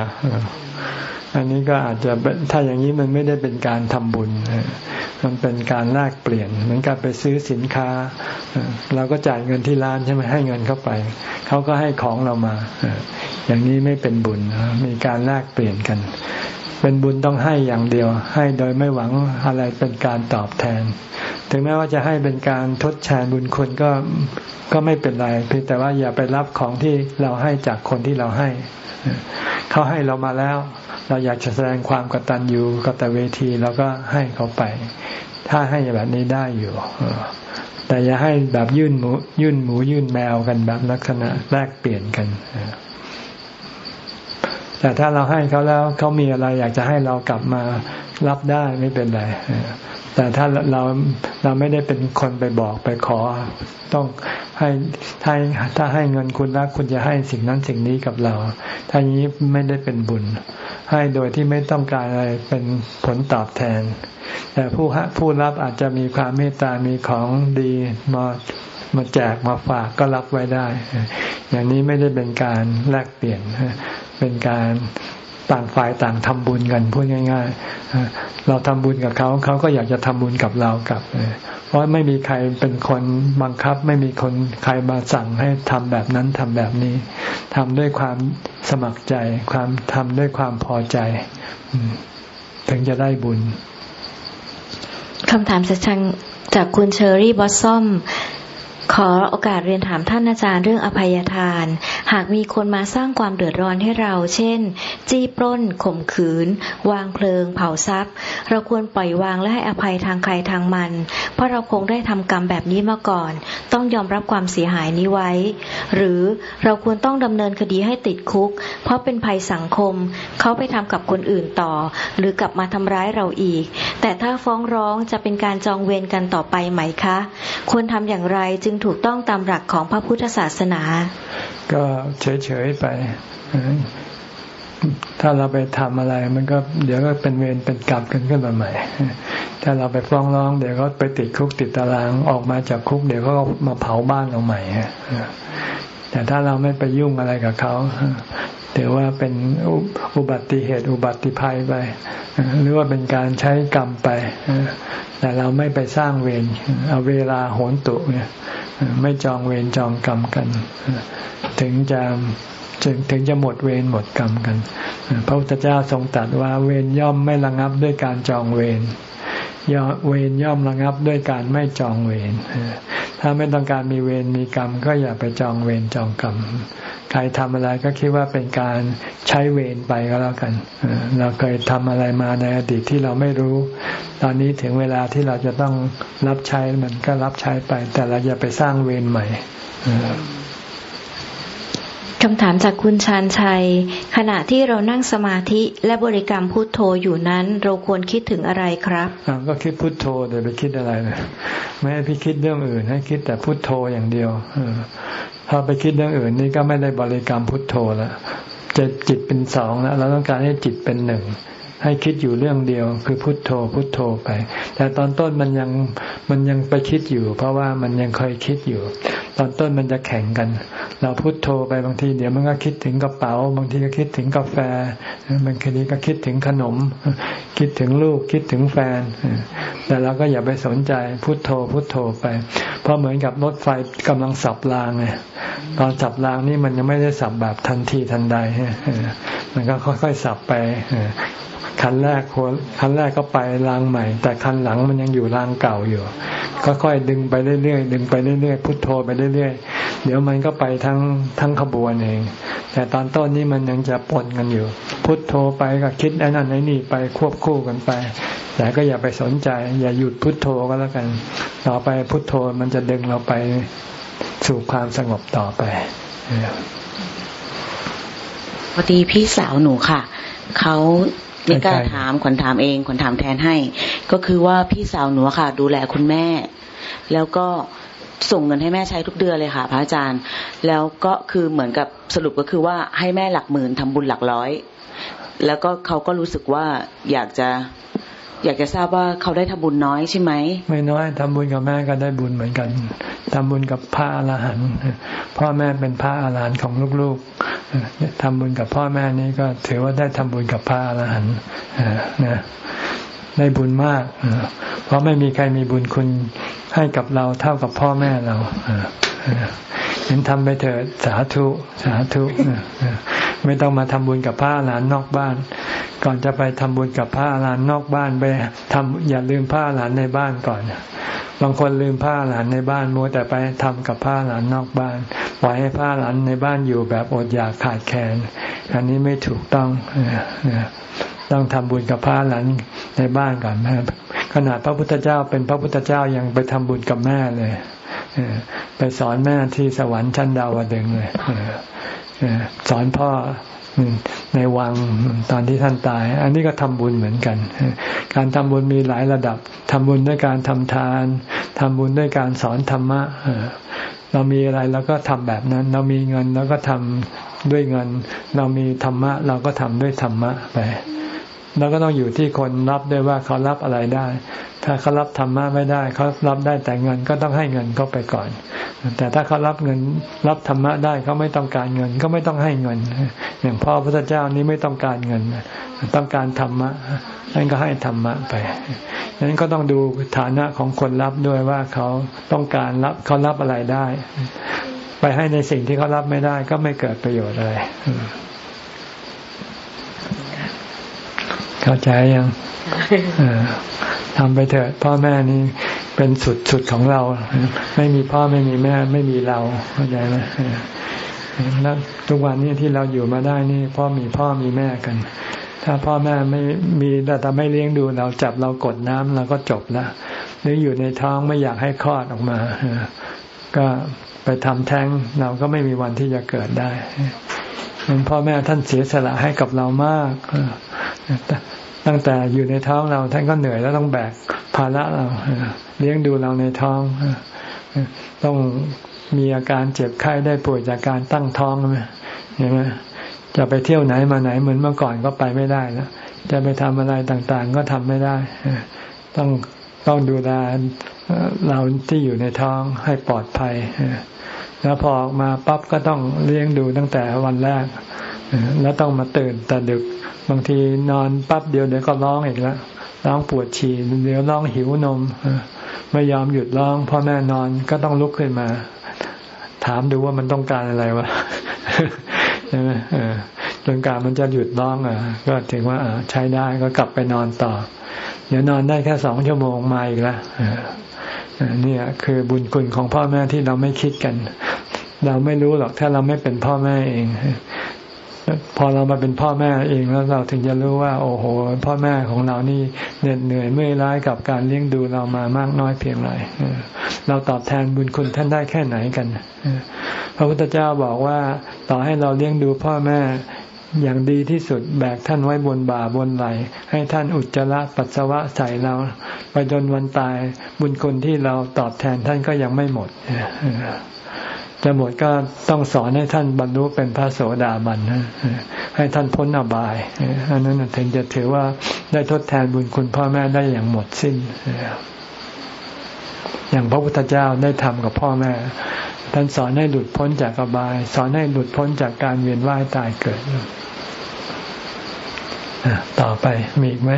อันนี้ก็อาจจะถ้าอย่างนี้มันไม่ได้เป็นการทำบุญ มันเป็นการแลกเปลี่ยนเหมือนกับไปซื้อสินค้า เราก็จ่ายเงินที่ร้านใช่ไหมให้เงินเข้าไป เขาก็ให้ของเรามา อย่างนี้ไม่เป็นบุญมีการแลกเปลี่ยนกัน เป็นบุญต้องให้อย่างเดียว ให้โดยไม่หวังอะไรเป็นการตอบแทน ถึงแม้ว่าจะให้เป็นการทดแทนบุญคุณก็ก็ไม่เป็นไรเพียงแต่ว่าอย่าไปรับของที่เราให้จากคนที่เราให้ เขาให้เรามาแล้ว เราอยากจะแสดงความกตัญญูกตเวทีเราก็ให้เขาไป ถ้าให้แบบนี้ได้อยู่แต่อย่าให้แบบยื่นหมูยื่นหมูยื่นแมวกันแบบลักษณะแลกเปลี่ยนกัน แต่ถ้าเราให้เขาแล้วเขามีอะไรอยากจะให้เรากลับมารับได้ไม่เป็นไรแต่ถ้าเราเราไม่ได้เป็นคนไปบอกไปขอ ต้องให้ถ้าถ้าให้เงินคุณแล้วคุณจะให้สิ่งนั้นสิ่งนี้กับเรา ถ้าอย่างนี้ไม่ได้เป็นบุญ ให้โดยที่ไม่ต้องการอะไรเป็นผลตอบแทน แต่ผู้ผู้รับอาจจะมีความเมตตามีของดีมามาแจกมาฝากก็รับไว้ได้ อย่างนี้ไม่ได้เป็นการแลกเปลี่ยน เป็นการต่างฝ่ายต่างทำบุญกันพูดง่าย ๆ เราทำบุญกับเขาเขาก็อยากจะทำบุญกับเรากับ เพราะไม่มีใครเป็นคนบังคับ ไม่มีคนใครมาสั่งให้ทำแบบนั้นทำแบบนี้ทำด้วยความสมัครใจ ความทำด้วยความพอใจถึงจะได้บุญคำถามจากจากคุณเชอรี่บอสซอม ขอโอกาสเรียนถามท่านอาจารย์เรื่องอภัยทาน หากมีคนมาสร้างความเดือดร้อนให้เรา เช่น จี้ปล้น ข่มขืน วางเพลิง เผาทรัพย์ เราควรปล่อยวางและให้อภัยทางใครทางมัน เพราะเราคงได้ทำกรรมแบบนี้มาก่อน ต้องยอมรับความเสียหายนี้ไว้ หรือเราควรต้องดำเนินคดีให้ติดคุก เพราะเป็นภัยสังคม เขาไปทำกับคนอื่นต่อ หรือกลับมาทำร้ายเราอีก แต่ถ้าฟ้องร้องจะเป็นการจองเวรกันต่อไปไหมคะ ควรทำอย่างไรจึงถูกต้องตามหลักของพระพุทธศาสนา ก็เฉยๆไป ถ้าเราไปทำอะไร มันก็เดี๋ยวก็เป็นเวรเป็นกรรมกันขึ้นมาใหม่ ถ้าเราไปฟ้องร้องเดี๋ยวก็ไปติดคุกติดตารางออกมาจากคุกเดี๋ยวก็มาเผาบ้านเราใหม่ แต่ถ้าเราไม่ไปยุ่งอะไรกับเขาถือว่าเป็นอุบัติเหตุอุบัติภัยไป หรือว่าเป็นการใช้กรรมไป แต่เราไม่ไปสร้างเวรเอาเวลาโหนตุเนี่ยไม่จองเวรจองกรรมกัน ถึงจะถึงถึงจะหมดเวรหมดกรรมกัน พระพุทธเจ้าทรงตรัสว่าเวรย่อมไม่ระงับด้วยการจองเวรเวรย่อมระงับด้วยการไม่จองเวร ถ้าไม่ต้องการมีเวรมีกรรม ก็อย่าไปจองเวรจองกรรม ใครทำอะไรก็คิดว่าเป็นการใช้เวรไปก็แล้วกัน เราเคยทำอะไรมาในอดีตที่เราไม่รู้ ตอนนี้ถึงเวลาที่เราจะต้องรับใช้มันก็รับใช้ไป แต่เราอย่าไปสร้างเวรใหม่ คำถามจากคุณชานชัย ขณะที่เรานั่งสมาธิและบริกรรมพุทโธอยู่นั้น เราควรคิดถึงอะไรครับก็คิดพุทโธเดี๋ยวไปคิดอะไรเลยไม่ให้พี่คิดเรื่องอื่น ให้คิดแต่พุทโธอย่างเดียวถ้าไปคิดเรื่องอื่นนี่ก็ไม่ได้บริกรรมพุทโธแล้วจะจิตเป็นสองแล้วเราต้องการให้จิตเป็นหนึ่ง ให้คิดอยู่เรื่องเดียว คือพุทโธพุทโธไป แต่ตอนต้นมันยังมันยังไปคิดอยู่ เพราะว่ามันยังเคยคิดอยู่ ตอนต้นมันจะแข่งกัน เราพุทโธไปบางที เดี๋ยวมันก็คิดถึงกระเป๋า บางทีก็คิดถึงกาแฟบางทีก็คิดถึงขนม คิดถึงลูกคิดถึงแฟน แต่เราก็อย่าไปสนใจพุทโธพุทโธไป เพราะเหมือนกับรถไฟกำลังสับรางไงตอนสับรางนี่มันยังไม่ได้สับแบบทันทีทันใดมันก็ค่อยๆสับไป คันแรกคันแรกก็ไปรางใหม่ แต่คันหลังมันยังอยู่รางเก่าอยู่ ก็ค่อยดึงไปเรื่อยๆดึงไปเรื่อยๆพุทโธไปเรื่อยๆ เดี๋ยวมันก็ไปทั้งทั้งขบวนเอง แต่ตอนต้นนี้มันยังจะปนกันอยู่ พุทโธไปก็คิดไอ้นั่นไอ้นี่ไปควบคู่กันไป แต่ก็อย่าไปสนใจ อย่าหยุดพุทโธก็แล้วกัน ต่อไปพุทโธมันจะดึงเราไปสู่ความสงบต่อไปพอดีพี่สาวหนูค่ะเขา ไม่กล้าถามขวัญถามเองขวัญถามแทนให้ ก็คือว่าพี่สาวหนูค่ะ ดูแลคุณแม่ แล้วก็ส่งเงินให้แม่ใช้ทุกเดือนเลยค่ะ พระอาจารย์ แล้วก็คือเหมือนกับสรุปก็คือว่าให้แม่หลักหมื่นทำบุญหลักร้อย แล้วก็เขาก็รู้สึกว่าอยากจะ อยากจะทราบว่าเขาได้ทำบุญน้อยใช่ไหม ไม่น้อยทำบุญกับแม่ก็ได้บุญเหมือนกันทำบุญกับพระอรหันต์พ่อแม่เป็นพระอรหันต์ของลูกๆทำบุญกับพ่อแม่นี้ก็ถือว่าได้ทำบุญกับพระอรหันต์นะ ได้บุญมาก เพราะไม่มีใครมีบุญคุณให้กับเราเท่ากับพ่อแม่เราเห็นทำไปเถิดสาธุสาธุไม่ต้องมาทำบุญกับพระอรหันนอกบ้าน ก่อนจะไปทำบุญกับพระอรหันนอกบ้านไปทำอย่าลืมพระอรหันในบ้านก่อนบางคนลืมผ้าหลานในบ้านมัวแต่ไปทำกับผ้าหลานนอกบ้านปล่อยให้ผ้าหลานในบ้านอยู่แบบอดอยากขาดแคลนอันนี้ไม่ถูกต้อง ต้องทำบุญกับผ้าหลานในบ้านก่อนขนาดพระพุทธเจ้าเป็นพระพุทธเจ้ายังไปทำบุญกับแม่เลยไปสอนแม่ที่สวรรค์ชั้นดาวดึงเลยสอนพ่อในวังตอนที่ท่านตาย อันนี้ก็ทำบุญเหมือนกัน การทำบุญมีหลายระดับทำบุญด้วยการทำทานทำบุญด้วยการสอนธรรมะเรามีอะไรเราก็ทำแบบนั้น เรามีเงินเราก็ทำด้วยเงิน เรามีธรรมะ เราก็ทำด้วยธรรมะไป เราก็ต้องอยู่ที่คนรับด้วยว่าเขารับอะไรได้ ถ้าเขารับธรรมะไม่ได้เขารับได้แต่เงินก็ต้องให้เงินเขาไปก่อน แต่ถ้าเขารับเงินรับธรรมะได้เขาไม่ต้องการเงินก็ไม่ต้องให้เงิน อย่างพ่อพระเจ้านี้ไม่ต้องการเงิน ต้องการธรรมะนั่นก็ให้ธรรมะไปนั้นก็ต้องดูฐานะของคนรับด้วยว่าเขาต้องการรับเขารับอะไรได้ ไปให้ในสิ่งที่เขารับไม่ได้ก็ไม่เกิดประโยชน์อะไร เข้าใจยังทำไปเถิดพ่อแม่นี่เป็นสุดสุดของเรา ไม่มีพ่อไม่มีแม่ ไม่มีเราเข้าใจไหมแล้วทุกวันนี้ที่เราอยู่มาได้นี่พ่อมีพ่อมีแม่กัน ถ้าพ่อแม่ไม่มีแต่ไม่เลี้ยงดูเราจับเรากดน้ำเราก็จบแล้วหรืออยู่ในท้องไม่อยากให้คลอดออกมาก็ไปทำแท้งเราก็ไม่มีวันที่จะเกิดได้พ่อแม่ท่านเสียสละให้กับเรามาก ตั้งแต่อยู่ในท้องเราท่านก็เหนื่อยแล้วต้องแบกภาระเราเลี้ยงดูเราในท้องต้องมีอาการเจ็บไข้ได้ป่วยจากการตั้งท้องไหมเห็นไหมจะไปเที่ยวไหนมาไหนเหมือนเมื่อก่อนก็ไปไม่ได้แล้วจะไปทำอะไรต่างๆ ก็ทำไม่ได้ ต้องต้องดูแลเราที่อยู่ในท้องให้ปลอดภัยแล้วพอออกมาปั๊บก็ต้องเลี้ยงดูตั้งแต่วันแรก แล้วต้องมาตื่นแต่ดึก บางทีนอนปั๊บเดียวเดี๋ยวก็ร้องอีกแล้วร้องปวดฉี่เดี๋ยวร้องหิวนมไม่ยอมหยุดร้องพ่อแม่นอนก็ต้องลุกขึ้นมา ถามดูว่ามันต้องการอะไรวะใช่ไหมจนการมันจะหยุดร้องอะ ก็ถึงว่าใช้ได้ก็กลับไปนอนต่อ เดี๋ยวนอนได้แค่สองชั่วโมงมาอีกแล้วนี่คือบุญคุณของพ่อแม่ที่เราไม่คิดกัน เราไม่รู้หรอกถ้าเราไม่เป็นพ่อแม่เอง พอเรามาเป็นพ่อแม่เองแล้วเราถึงจะรู้ว่า โอ้โห พ่อแม่ของเรานี่เหน็ดเหนื่อยเมื่อยล้ากับการเลี้ยงดูเรามามากน้อยเพียงไรเราตอบแทนบุญคุณท่านได้แค่ไหนกันพระพุทธเจ้าบอกว่าต่อให้เราเลี้ยงดูพ่อแม่อย่างดีที่สุดแบกท่านไว้บนบ่าบนไหล ให้ท่านอุจจาระปัสสาวะใส่เราไปจนวันตายบุญคุณที่เราตอบแทนท่านก็ยังไม่หมด จะหมดก็ต้องสอนให้ท่านบรรลุเป็นพระโสดาบันนะให้ท่านพ้นอบายอันนั้นถึงจะถือว่าได้ทดแทนบุญคุณพ่อแม่ได้อย่างหมดสิ้น อย่างพระพุทธเจ้าได้ทำกับพ่อแม่ ท่านสอนให้หลุดพ้นจากอบาย สอนให้หลุดพ้นจากการเวียนว่ายตายเกิดต่อไปมีอีกไหม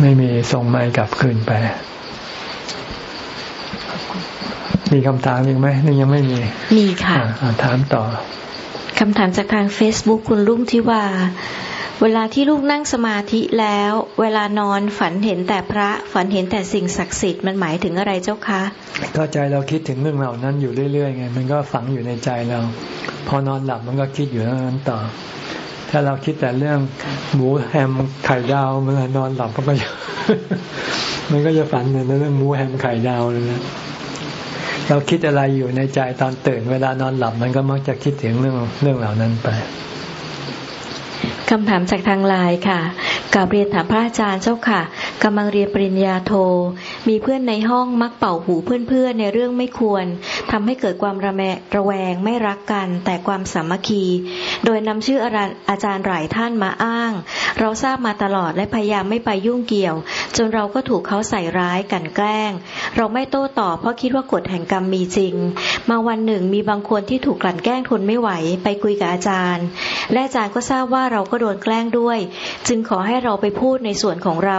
ไม่มีส่งไม้กลับคืนไป มีคำถามอีกไหมนี่ยังไม่มี มีค่ะถามต่อคำถามจากทาง Facebook คุณลุงที่ว่าเวลาที่ลูกนั่งสมาธิแล้ว เวลานอนฝันเห็นแต่พระ ฝันเห็นแต่สิ่งศักดิ์สิทธิ์มันหมายถึงอะไรเจ้าคะก็ใจเราคิดถึงเรื่องเหล่านั้นอยู่เรื่อยๆไงมันก็ฝังอยู่ในใจเรา พอนอนหลับมันก็คิดอยู่นั้นต่อ ถ้าเราคิดแต่เรื่องหมูแฮมไข่ดาวเมื่อนอนหลับมันก็มันก็จะฝันในเรื่องหมูแฮมไข่ดาวเลยนะ เราคิดอะไรอยู่ในใจตอนตื่น เวลานอนหลับมันก็มักจะคิดถึงเรื่องเรื่องเหล่านั้นไปคำถามจากทางไลน์ค่ะกาบเรียนถามพระอาจารย์เจ้าค่ะกำลังเรียนปริญญาโท มีเพื่อนในห้องมักเป่าหูเพื่อนๆในเรื่องไม่ควรทำให้เกิดความระแมระแวงไม่รักกัน แต่ความสามัคคี โดยนำชื่ออาจารย์หลายท่านมาอ้าง เราทราบมาตลอดและพยายามไม่ไปยุ่งเกี่ยว จนเราก็ถูกเขาใส่ร้ายกันแกล้ง เราไม่โต้ตอบเพราะคิดว่ากฎแห่งกรรมมีจริง มาวันหนึ่งมีบางคนที่ถูกกลั่นแกล้งทนไม่ไหวไปคุยกับอาจารย์ และอาจารย์ก็ทราบว่าเราก็โดนแกล้งด้วย จึงขอให้เราไปพูดในส่วนของเรา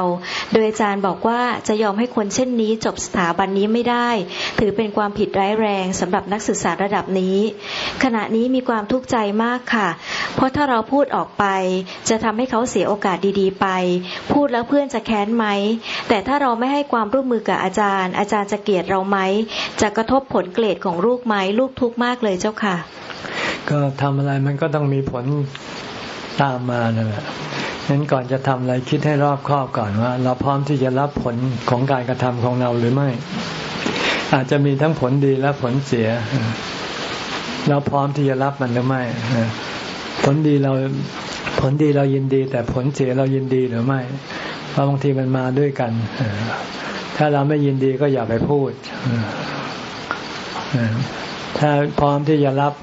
โดยอาจารย์บอกว่าจะยอมให้คนเช่นนี้จบสถาบันนี้ไม่ได้ ถือเป็นความผิดร้ายแรงสำหรับนักศึกษาระดับนี้ ขณะนี้มีความทุกข์ใจมากค่ะ เพราะถ้าเราพูดออกไป จะทำให้เขาเสียโอกาสดีๆ ไป พูดแล้วเพื่อนจะแค้นไหม แต่ถ้าเราไม่ให้ความร่วมมือกับอาจารย์ อาจารย์จะเกลียดเราไหม จะกระทบผลเกรดของลูกไหมลูกทุกข์มากเลยเจ้าค่ะ ก็ทำอะไรมันก็ต้องมีผลตามมานั่นแหละ นั้นก่อนจะทำอะไรคิดให้รอบคอบก่อนว่า เราพร้อมที่จะรับผลของการกระทำของเราหรือไม่ อาจจะมีทั้งผลดีและผลเสีย เราพร้อมที่จะรับมันหรือไม่ผลดีเราผลดีเรายินดี แต่ผลเสียเรายินดีหรือไม่เพราะบางทีมันมาด้วยกันถ้าเราไม่ยินดีก็อย่าไปพูดถ้าพร้อมที่จะรับ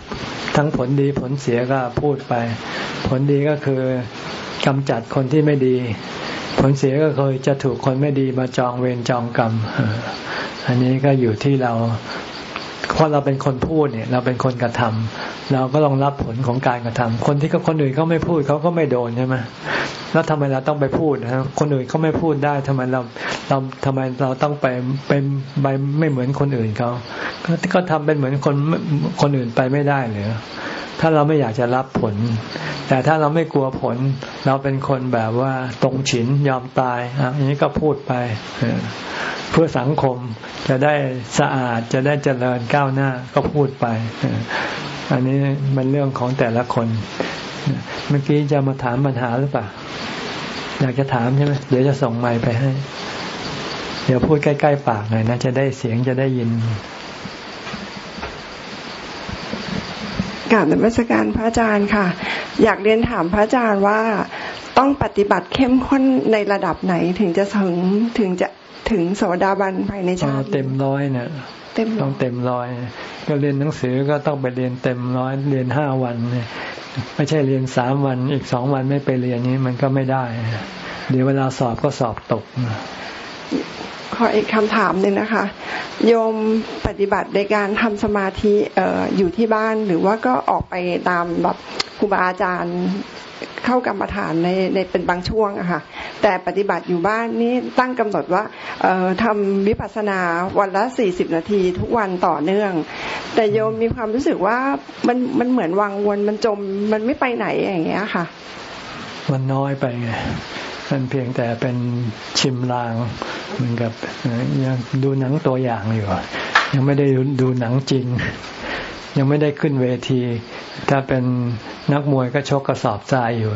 ทั้งผลดีผลเสียก็พูดไป ผลดีก็คือกำจัดคนที่ไม่ดี ผลเสียก็คือจะถูกคนไม่ดีมาจองเวรจองกรรม อันนี้ก็อยู่ที่เรา ราะเราเป็นคนพูดเนี่ย เราเป็นคนกระทำเราก็ต้องรับผลของการกระทำคนที่ก็คนอื่นเขาไม่พูดเขาก็ไม่โดนใช่ไหมแล้วทำไมเราต้องไปพูดนะคนอื่นเขาไม่พูดได้ทำไมเราเราทำไมเราต้องไปเป็นไปไม่เหมือนคนอื่นเขาก็ทำเป็นเหมือนคนคนอื่นไปไม่ได้เลย ถ้าเราไม่อยากจะรับผล แต่ถ้าเราไม่กลัวผล เราเป็นคนแบบว่าตรงฉินยอมตายอะอย่างนี้ก็พูดไปเพื่อสังคมจะได้สะอาดจะได้เจริญก้าวหน้าก็พูดไป อันนี้มันเรื่องของแต่ละคน เมื่อกี้จะมาถามปัญหาหรือเปล่า อยากจะถามใช่ไหมเดี๋ยวจะส่งไมค์ไปให้ เดี๋ยวพูดใกล้ ๆ ปากหน่อยนะ จะได้เสียงจะได้ยิน กราบนมัสการพระอาจารย์ค่ะ อยากเรียนถามพระอาจารย์ว่าต้องปฏิบัติเข้มข้นในระดับไหนถึงจะถึงถึงจะถึงโสดาบันภายในชาติเต็มร้อยเนี่ยต้องเต็มร้อย ก็เรียนหนังสือก็ต้องไปเรียนเต็มร้อยเรียนห้าวันเนี่ยไม่ใช่เรียนสามวันอีกสองวันไม่ไปเรียนนี้มันก็ไม่ได้ เดี๋ยวเวลาสอบก็สอบตก ขออีกคำถามหนึ่งนะคะ โยมปฏิบัติในการทำสมาธิเอออยู่ที่บ้านหรือว่าก็ออกไปตามแบบครูบาอาจารย์เข้ากรรมฐานในในเป็นบางช่วงอะค่ะ แต่ปฏิบัติอยู่บ้านนี่ตั้งกำหนดว่าทำวิปัสสนาวันละสี่สิบนาทีทุกวันต่อเนื่อง แต่โยมมีความรู้สึกว่ามันมันเหมือนวังวนมันจมมันไม่ไปไหนอย่างเงี้ยค่ะ มันน้อยไปไง มันเพียงแต่เป็นชิมลางเหมือนกับยังดูหนังตัวอย่างอยู่ยังไม่ได้ดูหนังจริง ยังไม่ได้ขึ้นเวที ถ้าเป็นนักมวยก็ชกกระสอบทรายอยู่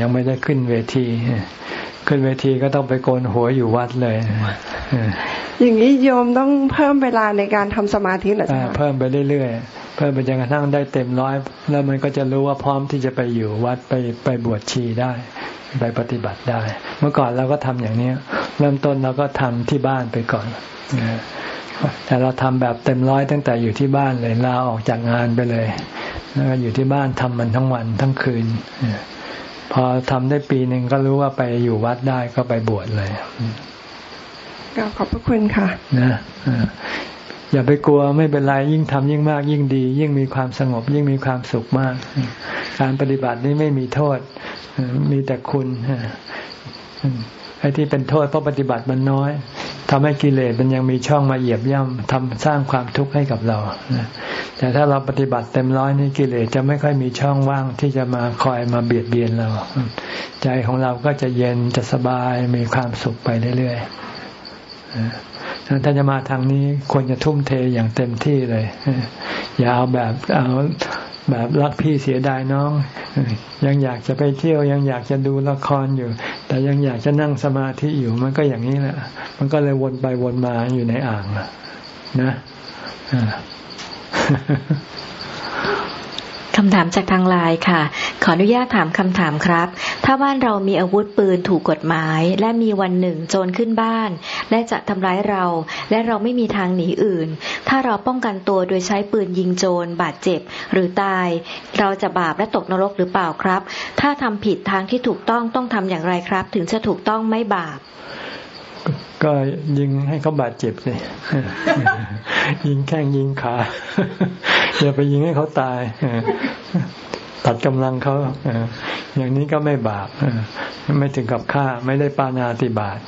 ยังไม่ได้ขึ้นเวที ขึ้นเวทีก็ต้องไปโกนหัวอยู่วัดเลยอย่างนี้โยมต้องเพิ่มเวลาในการทำสมาธิหรือเปล่าเพิ่มไปเรื่อยๆ เพิ่มไปจนกระทั่งได้เต็มร้อย แล้วมันก็จะรู้ว่าพร้อมที่จะไปอยู่วัดไปไปบวชชีได้ ไปปฏิบัติได้ เมื่อก่อนเราก็ทำอย่างนี้เริ่มต้นเราก็ทำที่บ้านไปก่อนแต่เราทำแบบเต็มร้อยตั้งแต่อยู่ที่บ้านเลยลาออกจากงานไปเลยแล้วอยู่ที่บ้านทำมันทั้งวันทั้งคืนพอทำได้ปีหนึ่งก็รู้ว่าไปอยู่วัดได้ก็ไปบวชเลยก็ขอบพระคุณค่ะนะ อย่าไปกลัวไม่เป็นไรยิ่งทำยิ่งมากยิ่งดี ยิ่งมีความสงบ ยิ่งมีความสุขมาก การปฏิบัตินี้ไม่มีโทษ มีแต่คุณไอ้ที่เป็นโทษเพราะปฏิบัติมันน้อยทำให้กิเลสมันยังมีช่องมาเหยียบย่ำทำสร้างความทุกข์ให้กับเราแต่ถ้าเราปฏิบัติเต็มร้อยนี่กิเลสจะไม่ค่อยมีช่องว่างที่จะมาคอยมาเบียดเบียนเรา ใจของเราก็จะเย็นจะสบายมีความสุขไปเรื่อยๆ ถ้าจะมาทางนี้ควรจะทุ่มเทอย่างเต็มที่เลย อย่าเอาแบบเอาแบบรักพี่เสียดายน้อง ยังอยากจะไปเที่ยวยังอยากจะดูละครอยู่ แต่ยังอยากจะนั่งสมาธิอยู่มันก็อย่างนี้แหละ มันก็เลยวนไปวนมาอยู่ในอ่างนะ คำถามจากทางไลน์ค่ะ ขออนุญาตถามคำถามครับ ถ้าบ้านเรามีอาวุธปืนถูกกฎหมาย และมีวันหนึ่งโจรขึ้นบ้าน และจะทำร้ายเรา และเราไม่มีทางหนีอื่น ถ้าเราป้องกันตัวโดยใช้ปืนยิงโจรบาดเจ็บ หรือตาย เราจะบาปและตกนรกหรือเปล่าครับ ถ้าทำผิดทางที่ถูกต้องต้องทำอย่างไรครับ ถึงจะถูกต้องไม่บาป ก็ยิงให้เขาบาดเจ็บสิ ยิงแข้งยิงขาอย่าไปยิงให้เขาตายตัดกำลังเขาอย่างนี้ก็ไม่บาปไม่ถึงกับฆ่าไม่ได้ปานาติบาต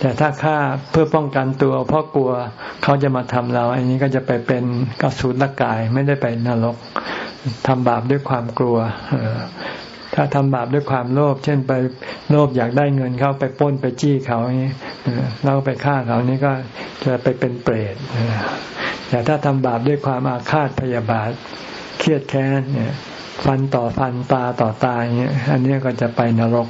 แต่ถ้าฆ่าเพื่อป้องกันตัว เพราะกลัวเขาจะมาทำเรา อันนี้ก็จะไปเป็นกสุนกายไม่ได้ไปนรกทำบาปด้วยความกลัว ถ้าทำบาปด้วยความโลภเช่นไปโลภอยากได้เงินเขาไปป้นไปจี้เขาอย่างนี้เราไปฆ่าเขานี่ก็จะไปเป็นเปรตแต่ถ้าทำบาปด้วยความอาฆาตพยาบาทเครียดแค้นเนี่ยฟันต่อฟันตาต่อตาอย่างเงี้ยอันนี้ก็จะไปนรก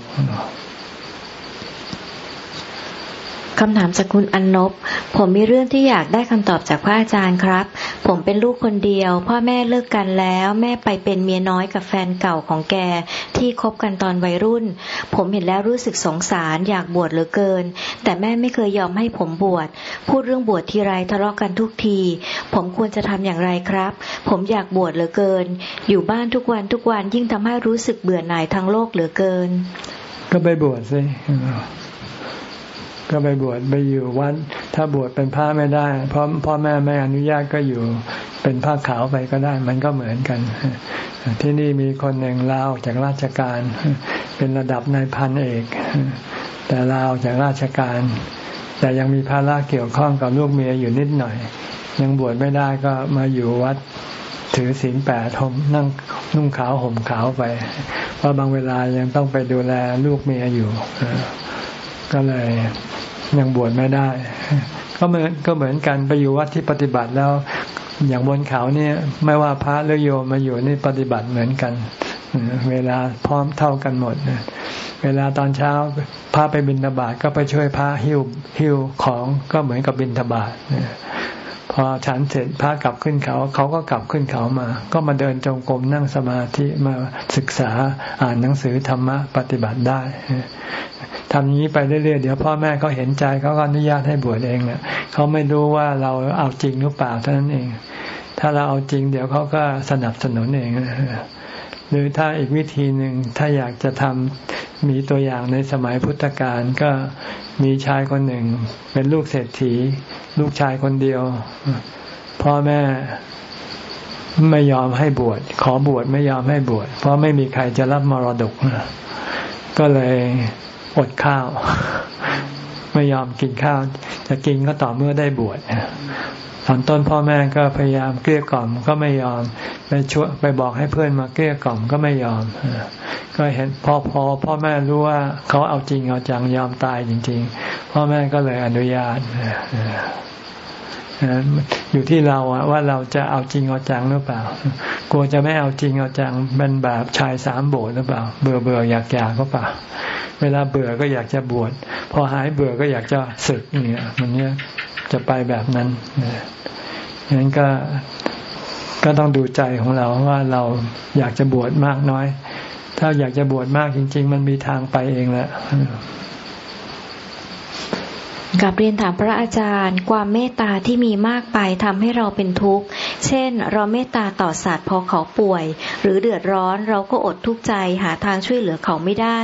คำถามจากคุณอันนบ ผมมีเรื่องที่อยากได้คำตอบจากพระอาจารย์ครับ ผมเป็นลูกคนเดียว พ่อแม่เลิกกันแล้ว แม่ไปเป็นเมียน้อยกับแฟนเก่าของแก ที่คบกันตอนวัยรุ่น ผมเห็นแล้วรู้สึกสงสารอยากบวชเหลือเกิน แต่แม่ไม่เคยยอมให้ผมบวช พูดเรื่องบวชทีไรทะเลาะกันทุกที ผมควรจะทำอย่างไรครับ ผมอยากบวชเหลือเกิน อยู่บ้านทุกวันทุกวันยิ่งทำให้รู้สึกเบื่อหน่ายทั้งโลกเหลือเกิน ก็ไปบวชสิ ก็ไปบวชไปอยู่วัดถ้าบวชเป็นพระไม่ได้ เพราะพ่อแม่ไม่อนุญาตก็อยู่เป็นผ้าขาวไปก็ได้ มันก็เหมือนกัน ที่นี่มีคนหนึ่งลาออกจากราชการ เป็นระดับนายพันเอก แต่ลาออกจากราชการ แต่ยังมีภาระเกี่ยวข้องกับลูกเมียอยู่นิดหน่อย ยังบวชไม่ได้ก็มาอยู่วัดถือศีลแปดห่มนั่งนุ่งขาวห่มขาวไป เพราะบางเวลายังต้องไปดูแลลูกเมียอยู่ ก็เลยยังบวชไม่ได้ ก็เหมือนก็เหมือนกันไปอยู่วัดที่ปฏิบัติแล้ว อย่างบนเขาเนี่ย ไม่ว่าพระหรือโยมมาอยู่นี่ปฏิบัติเหมือนกัน เวลาพร้อมเท่ากันหมดเวลาตอนเช้าพระไปบิณฑบาตก็ไปช่วยพระหิ้วหิ้วของก็เหมือนกับบิณฑบาตพอฉันเสร็จพระกลับขึ้นเขา เขาก็กลับขึ้นเขามา ก็มาเดินจงกรมนั่งสมาธิมาศึกษาอ่านหนังสือธรรมะปฏิบัติได้ ทำอย่างนี้ไปเรื่อยๆ เดี๋ยวพ่อแม่เขาเห็นใจเขาก็อนุญาตให้บวชเองเนี่ยเขาไม่รู้ว่าเราเอาจริงหรือเปล่าเท่านั้นเอง ถ้าเราเอาจริง เดี๋ยวเขาก็สนับสนุนเองหรือถ้าอีกวิธีหนึ่งถ้าอยากจะทำมีตัวอย่างในสมัยพุทธกาลก็มีชายคนหนึ่ง เป็นลูกเศรษฐี ลูกชายคนเดียว พ่อแม่ไม่ยอมให้บวชขอบวชไม่ยอมให้บวชเพราะไม่มีใครจะรับมรดกก็เลย อดข้าว ไม่ยอมกินข้าว จะกินก็ต่อเมื่อได้บวชตอนต้นพ่อแม่ก็พยายามเกลี้ยกล่อมก็ไม่ยอมไปช่วยไปบอกให้เพื่อนมาเกลี้ยกล่อมก็ไม่ยอม ก็เห็นพอพอพ่อแม่รู้ว่าเขาเอาจริงเอาจังยอมตายจริง ๆ พ่อแม่ก็เลยอนุญาตอยู่ที่เราว่าเราจะเอาจริงเอาจังหรือเปล่า กลัวจะไม่เอาจริงเอาจังเป็นแบบชายสามโบสหรือเปล่า เบื่อเบื่ออยากอยากก็เปล่า เวลาเบื่อก็อยากจะบวชพอหายเบื่อก็อยากจะศึกเนี่ยมันเนี้ยจะไปแบบนั้นงนั้นก็ก็ต้องดูใจของเราว่าเราอยากจะบวชมากน้อย ถ้าอยากจะบวชมากจริง ๆ มันมีทางไปเองแหละกับเรียนถามพระอาจารย์ ความเมตตาที่มีมากไปทำให้เราเป็นทุกข์ เช่น เราเมตตาต่อสัตว์พอเขาป่วย หรือเดือดร้อนเราก็อดทุกข์ใจหาทางช่วยเหลือเขาไม่ได้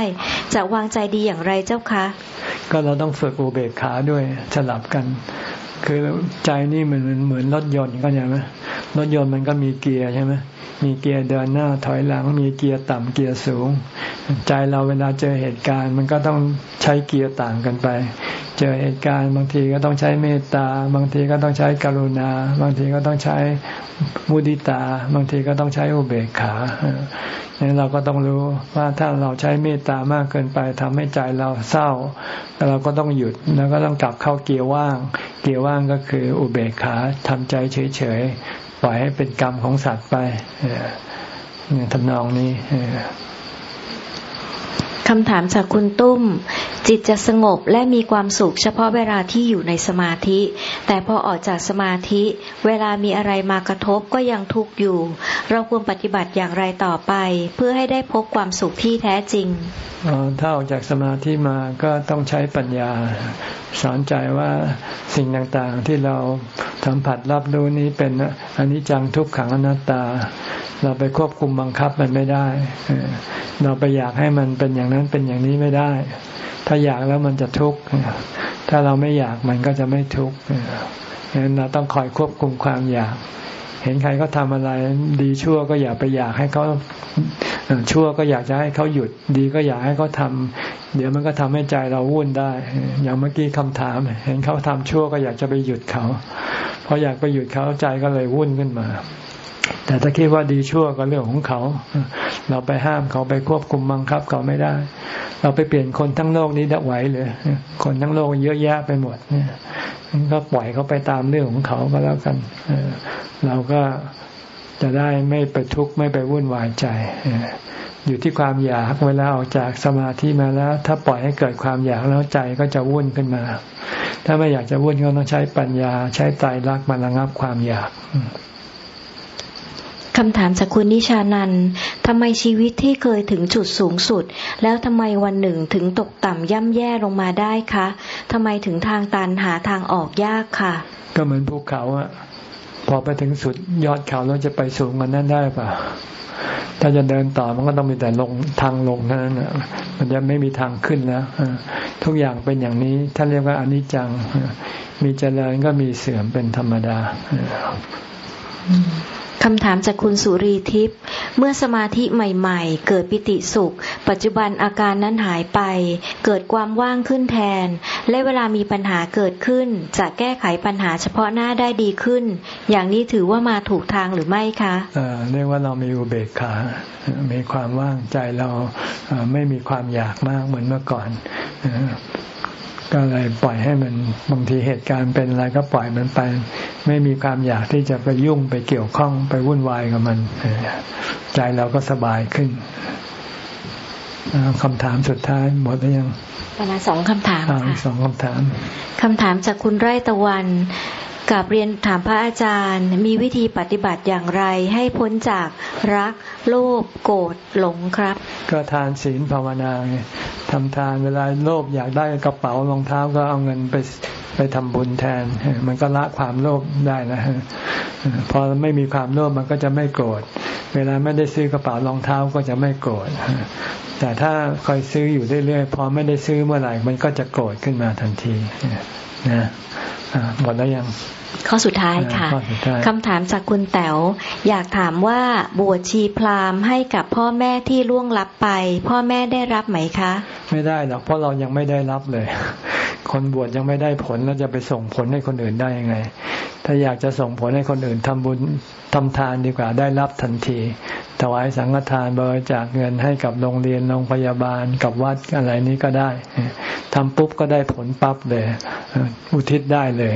จะวางใจดีอย่างไรเจ้าคะ ก็เราต้องฝึกอุเบกขาด้วยสลับกัน คือใจนี่มันเหมือนรถยนต์ก็ใช่ไหม รถยนต์มันก็มีเกียร์ใช่ไหมมีเกียร์เดินหน้าถอยหลัง มีเกียร์ต่ำเกียร์สูง ใจเราเวลาเจอเหตุการณ์ มันก็ต้องใช้เกียร์ต่างกันไป เจอเหตุการณ์ บางทีก็ต้องใช้เมตตา บางทีก็ต้องใช้กรุณา บางทีก็ต้องใช้มุดิตา บางทีก็ต้องใช้อุเบกขาเนี่ยเราก็ต้องรู้ว่าถ้าเราใช้เมตตามากเกินไปทำให้ใจเราเศร้าเราก็ต้องหยุดแล้วก็ต้องกลับเข้าเกียร์ว่าง เกียร์ว่างก็คืออุเบกขาทำใจเฉย ปล่อยให้เป็นกรรมของสัตว์ไปเนี่ยทำนองนี้ คำถามจากคุณตุ้ม จิตจะสงบและมีความสุขเฉพาะเวลาที่อยู่ในสมาธิ แต่พอออกจากสมาธิ เวลามีอะไรมากระทบก็ยังทุกข์อยู่ เราควรปฏิบัติอย่างไรต่อไป เพื่อให้ได้พบความสุขที่แท้จริงถ้าออกจากสมาธิมาก็ต้องใช้ปัญญา สอนใจว่าสิ่งต่างๆที่เราสัมผัสรับรู้นี้เป็นอนิจจังทุกขังอนัตตา เราไปควบคุมบังคับมันไม่ได้ เราไปอยากให้มันเป็นอย่างนั้นเป็นอย่างนี้ไม่ได้ ถ้าอยากแล้วมันจะทุกข์ ถ้าเราไม่อยากมันก็จะไม่ทุกข์ฉะนั้นเราต้องคอยควบคุมความอยาก เห็นใครเขาทาอะไรดีชั่วก็อย่าไปอยากให้เขาชั่วก็อยากจะให้เขาหยุด ดีก็อยากให้เขาทาเดี๋ยวมันก็ทำให้ใจเราวุ่นได้ อย่างเมื่อกี้คำถาม เห็นเขาทำชั่วก็อยากจะไปหยุดเขาพออยากไปหยุดเขาใจก็เลยวุ่นขึ้นมา แต่ถ้าคิดว่าดีชั่วก็เรื่องของเขา เราไปห้ามเขาไปควบคุมบังคับเขาไม่ได้ เราไปเปลี่ยนคนทั้งโลกนี้ได้ไหวเลยคนทั้งโลกเยอะแยะไปหมดเนี่ยก็ปล่อยเขาไปตามเรื่องของเขาก็แล้วกันเราก็จะได้ไม่ไปทุกข์ไม่ไปวุ่นวายใจอยู่ที่ความอยากเวลาออกจากสมาธิมาแล้ว ถ้าปล่อยให้เกิดความอยากแล้วใจก็จะวุ่นขึ้นมา ถ้าไม่อยากจะวุ่นก็ต้องใช้ปัญญา ใช้ไตรลักษณ์มาระงับความอยาก คำถามจากคุณนิชานันทำไมชีวิตที่เคยถึงจุดสูงสุด แล้วทำไมวันหนึ่งถึงตกต่ำย่ำแย่ลงมาได้คะทำไมถึงทางตันหาทางออกยากค่ะ ก็เหมือนภูเขาอะพอไปถึงสุดยอดเขาแล้วจะไปสูงกันนั้นได้ปะถ้าจะเดินต่อมันก็ต้องมีแต่ลงทางลงเท่านั้นมันจะไม่มีทางขึ้นแล้วทุกอย่างเป็นอย่างนี้ท่านเรียกว่าอนิจจัง มีเจริญก็มีเสื่อมเป็นธรรมดา คำถามจากคุณสุรีทิพย์ เมื่อสมาธิใหม่ๆ เกิดปิติสุข ปัจจุบันอาการนั้นหายไป เกิดความว่างขึ้นแทน และเวลามีปัญหาเกิดขึ้น จะแก้ไขปัญหาเฉพาะหน้าได้ดีขึ้น อย่างนี้ถือว่ามาถูกทางหรือไม่คะเรียกว่าเรามีอุเบกขา มีความว่างใจเราไม่มีความอยากมากเหมือนเมื่อก่อน ก็เลยปล่อยให้มันบางทีเหตุการณ์เป็นอะไรก็ปล่อยมันไป ไม่มีความอยากที่จะไปยุ่งไปเกี่ยวข้องไปวุ่นวายกับมัน ใจเราก็สบายขึ้นคำถามสุดท้ายหมดแล้วยังประมาณสองคำถามค่ะสองคำถามคำถามจากคุณไร่ตะวัน กับเรียนถามพระอาจารย์มีวิธีปฏิบัติอย่างไรให้พ้นจากรัก โลภโกรธหลงครับ ก็ทานศีลภาวนาทำทานเวลาโลภอยากได้กระเป๋ารองเท้าก็เอาเงินไปไปทำบุญแทน มันก็ละความโลภได้นะพอไม่มีความโลภมันก็จะไม่โกรธเวลาไม่ได้ซื้อกระเป๋ารองเท้าก็จะไม่โกรธแต่ถ้าคอยซื้ออยู่เรื่อยๆพอไม่ได้ซื้อเมื่อไหร่มันก็จะโกรธขึ้นมาทันทีนะ หมดแล้วยัง ข้อสุดท้ายค่ะ คำถามจากคุณแต๋วอยากถามว่าบวชชีพราหมณ์ให้กับพ่อแม่ที่ล่วงลับไป พ่อแม่ได้รับไหมคะ ไม่ได้หรอกเพราะเรายังไม่ได้รับเลย คนบวชยังไม่ได้ผลแล้วจะไปส่งผลให้คนอื่นได้ยังไง ถ้าอยากจะส่งผลให้คนอื่นทำบุญทำทานดีกว่าได้รับทันที ถวายสังฆทานบริจาคเงินให้กับโรงเรียนโรงพยาบาลกับวัดอะไรนี้ก็ได้ทำปุ๊บก็ได้ผลปั๊บเลย อุทิศได้เลย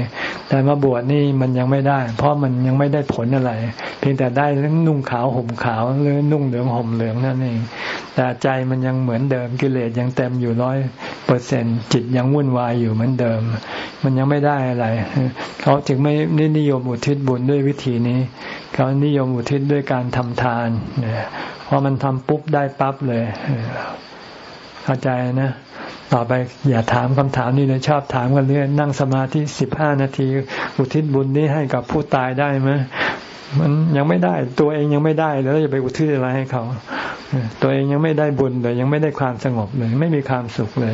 แต่มาบวชนี่มันยังไม่ได้ เพราะมันยังไม่ได้ผลอะไร เพียงแต่ได้นุ่งขาวห่มขาวหรือนุ่งเหลืองห่มเหลืองนั่นเอง แต่ใจมันยังเหมือนเดิมกิเลสยังเต็มอยู่ร้อยเปอร์เซ็นจิตยังวุ่นวายอยู่เหมือนเดิม มันยังไม่ได้อะไร เขาจึงไม่นิยมอุทิศบุญด้วยวิธีนี้ เขานิยมอุทิศด้วยการทำทานเพอมันทำปุ๊บได้ปั๊บเลยเข้าใจนะ ต่อไปอย่าถามคำถามนี้เลยชอบถามกันเรื่อยนั่งสมาธิสิบห้านาที อุทิศบุญนี้ให้กับผู้ตายได้ไหมมันยังไม่ได้ ตัวเองยังไม่ได้แล้วจะไปอุทิศอะไรให้เขา ตัวเองยังไม่ได้บุญเลย ยังไม่ได้ความสงบเลย ไม่มีความสุขเลย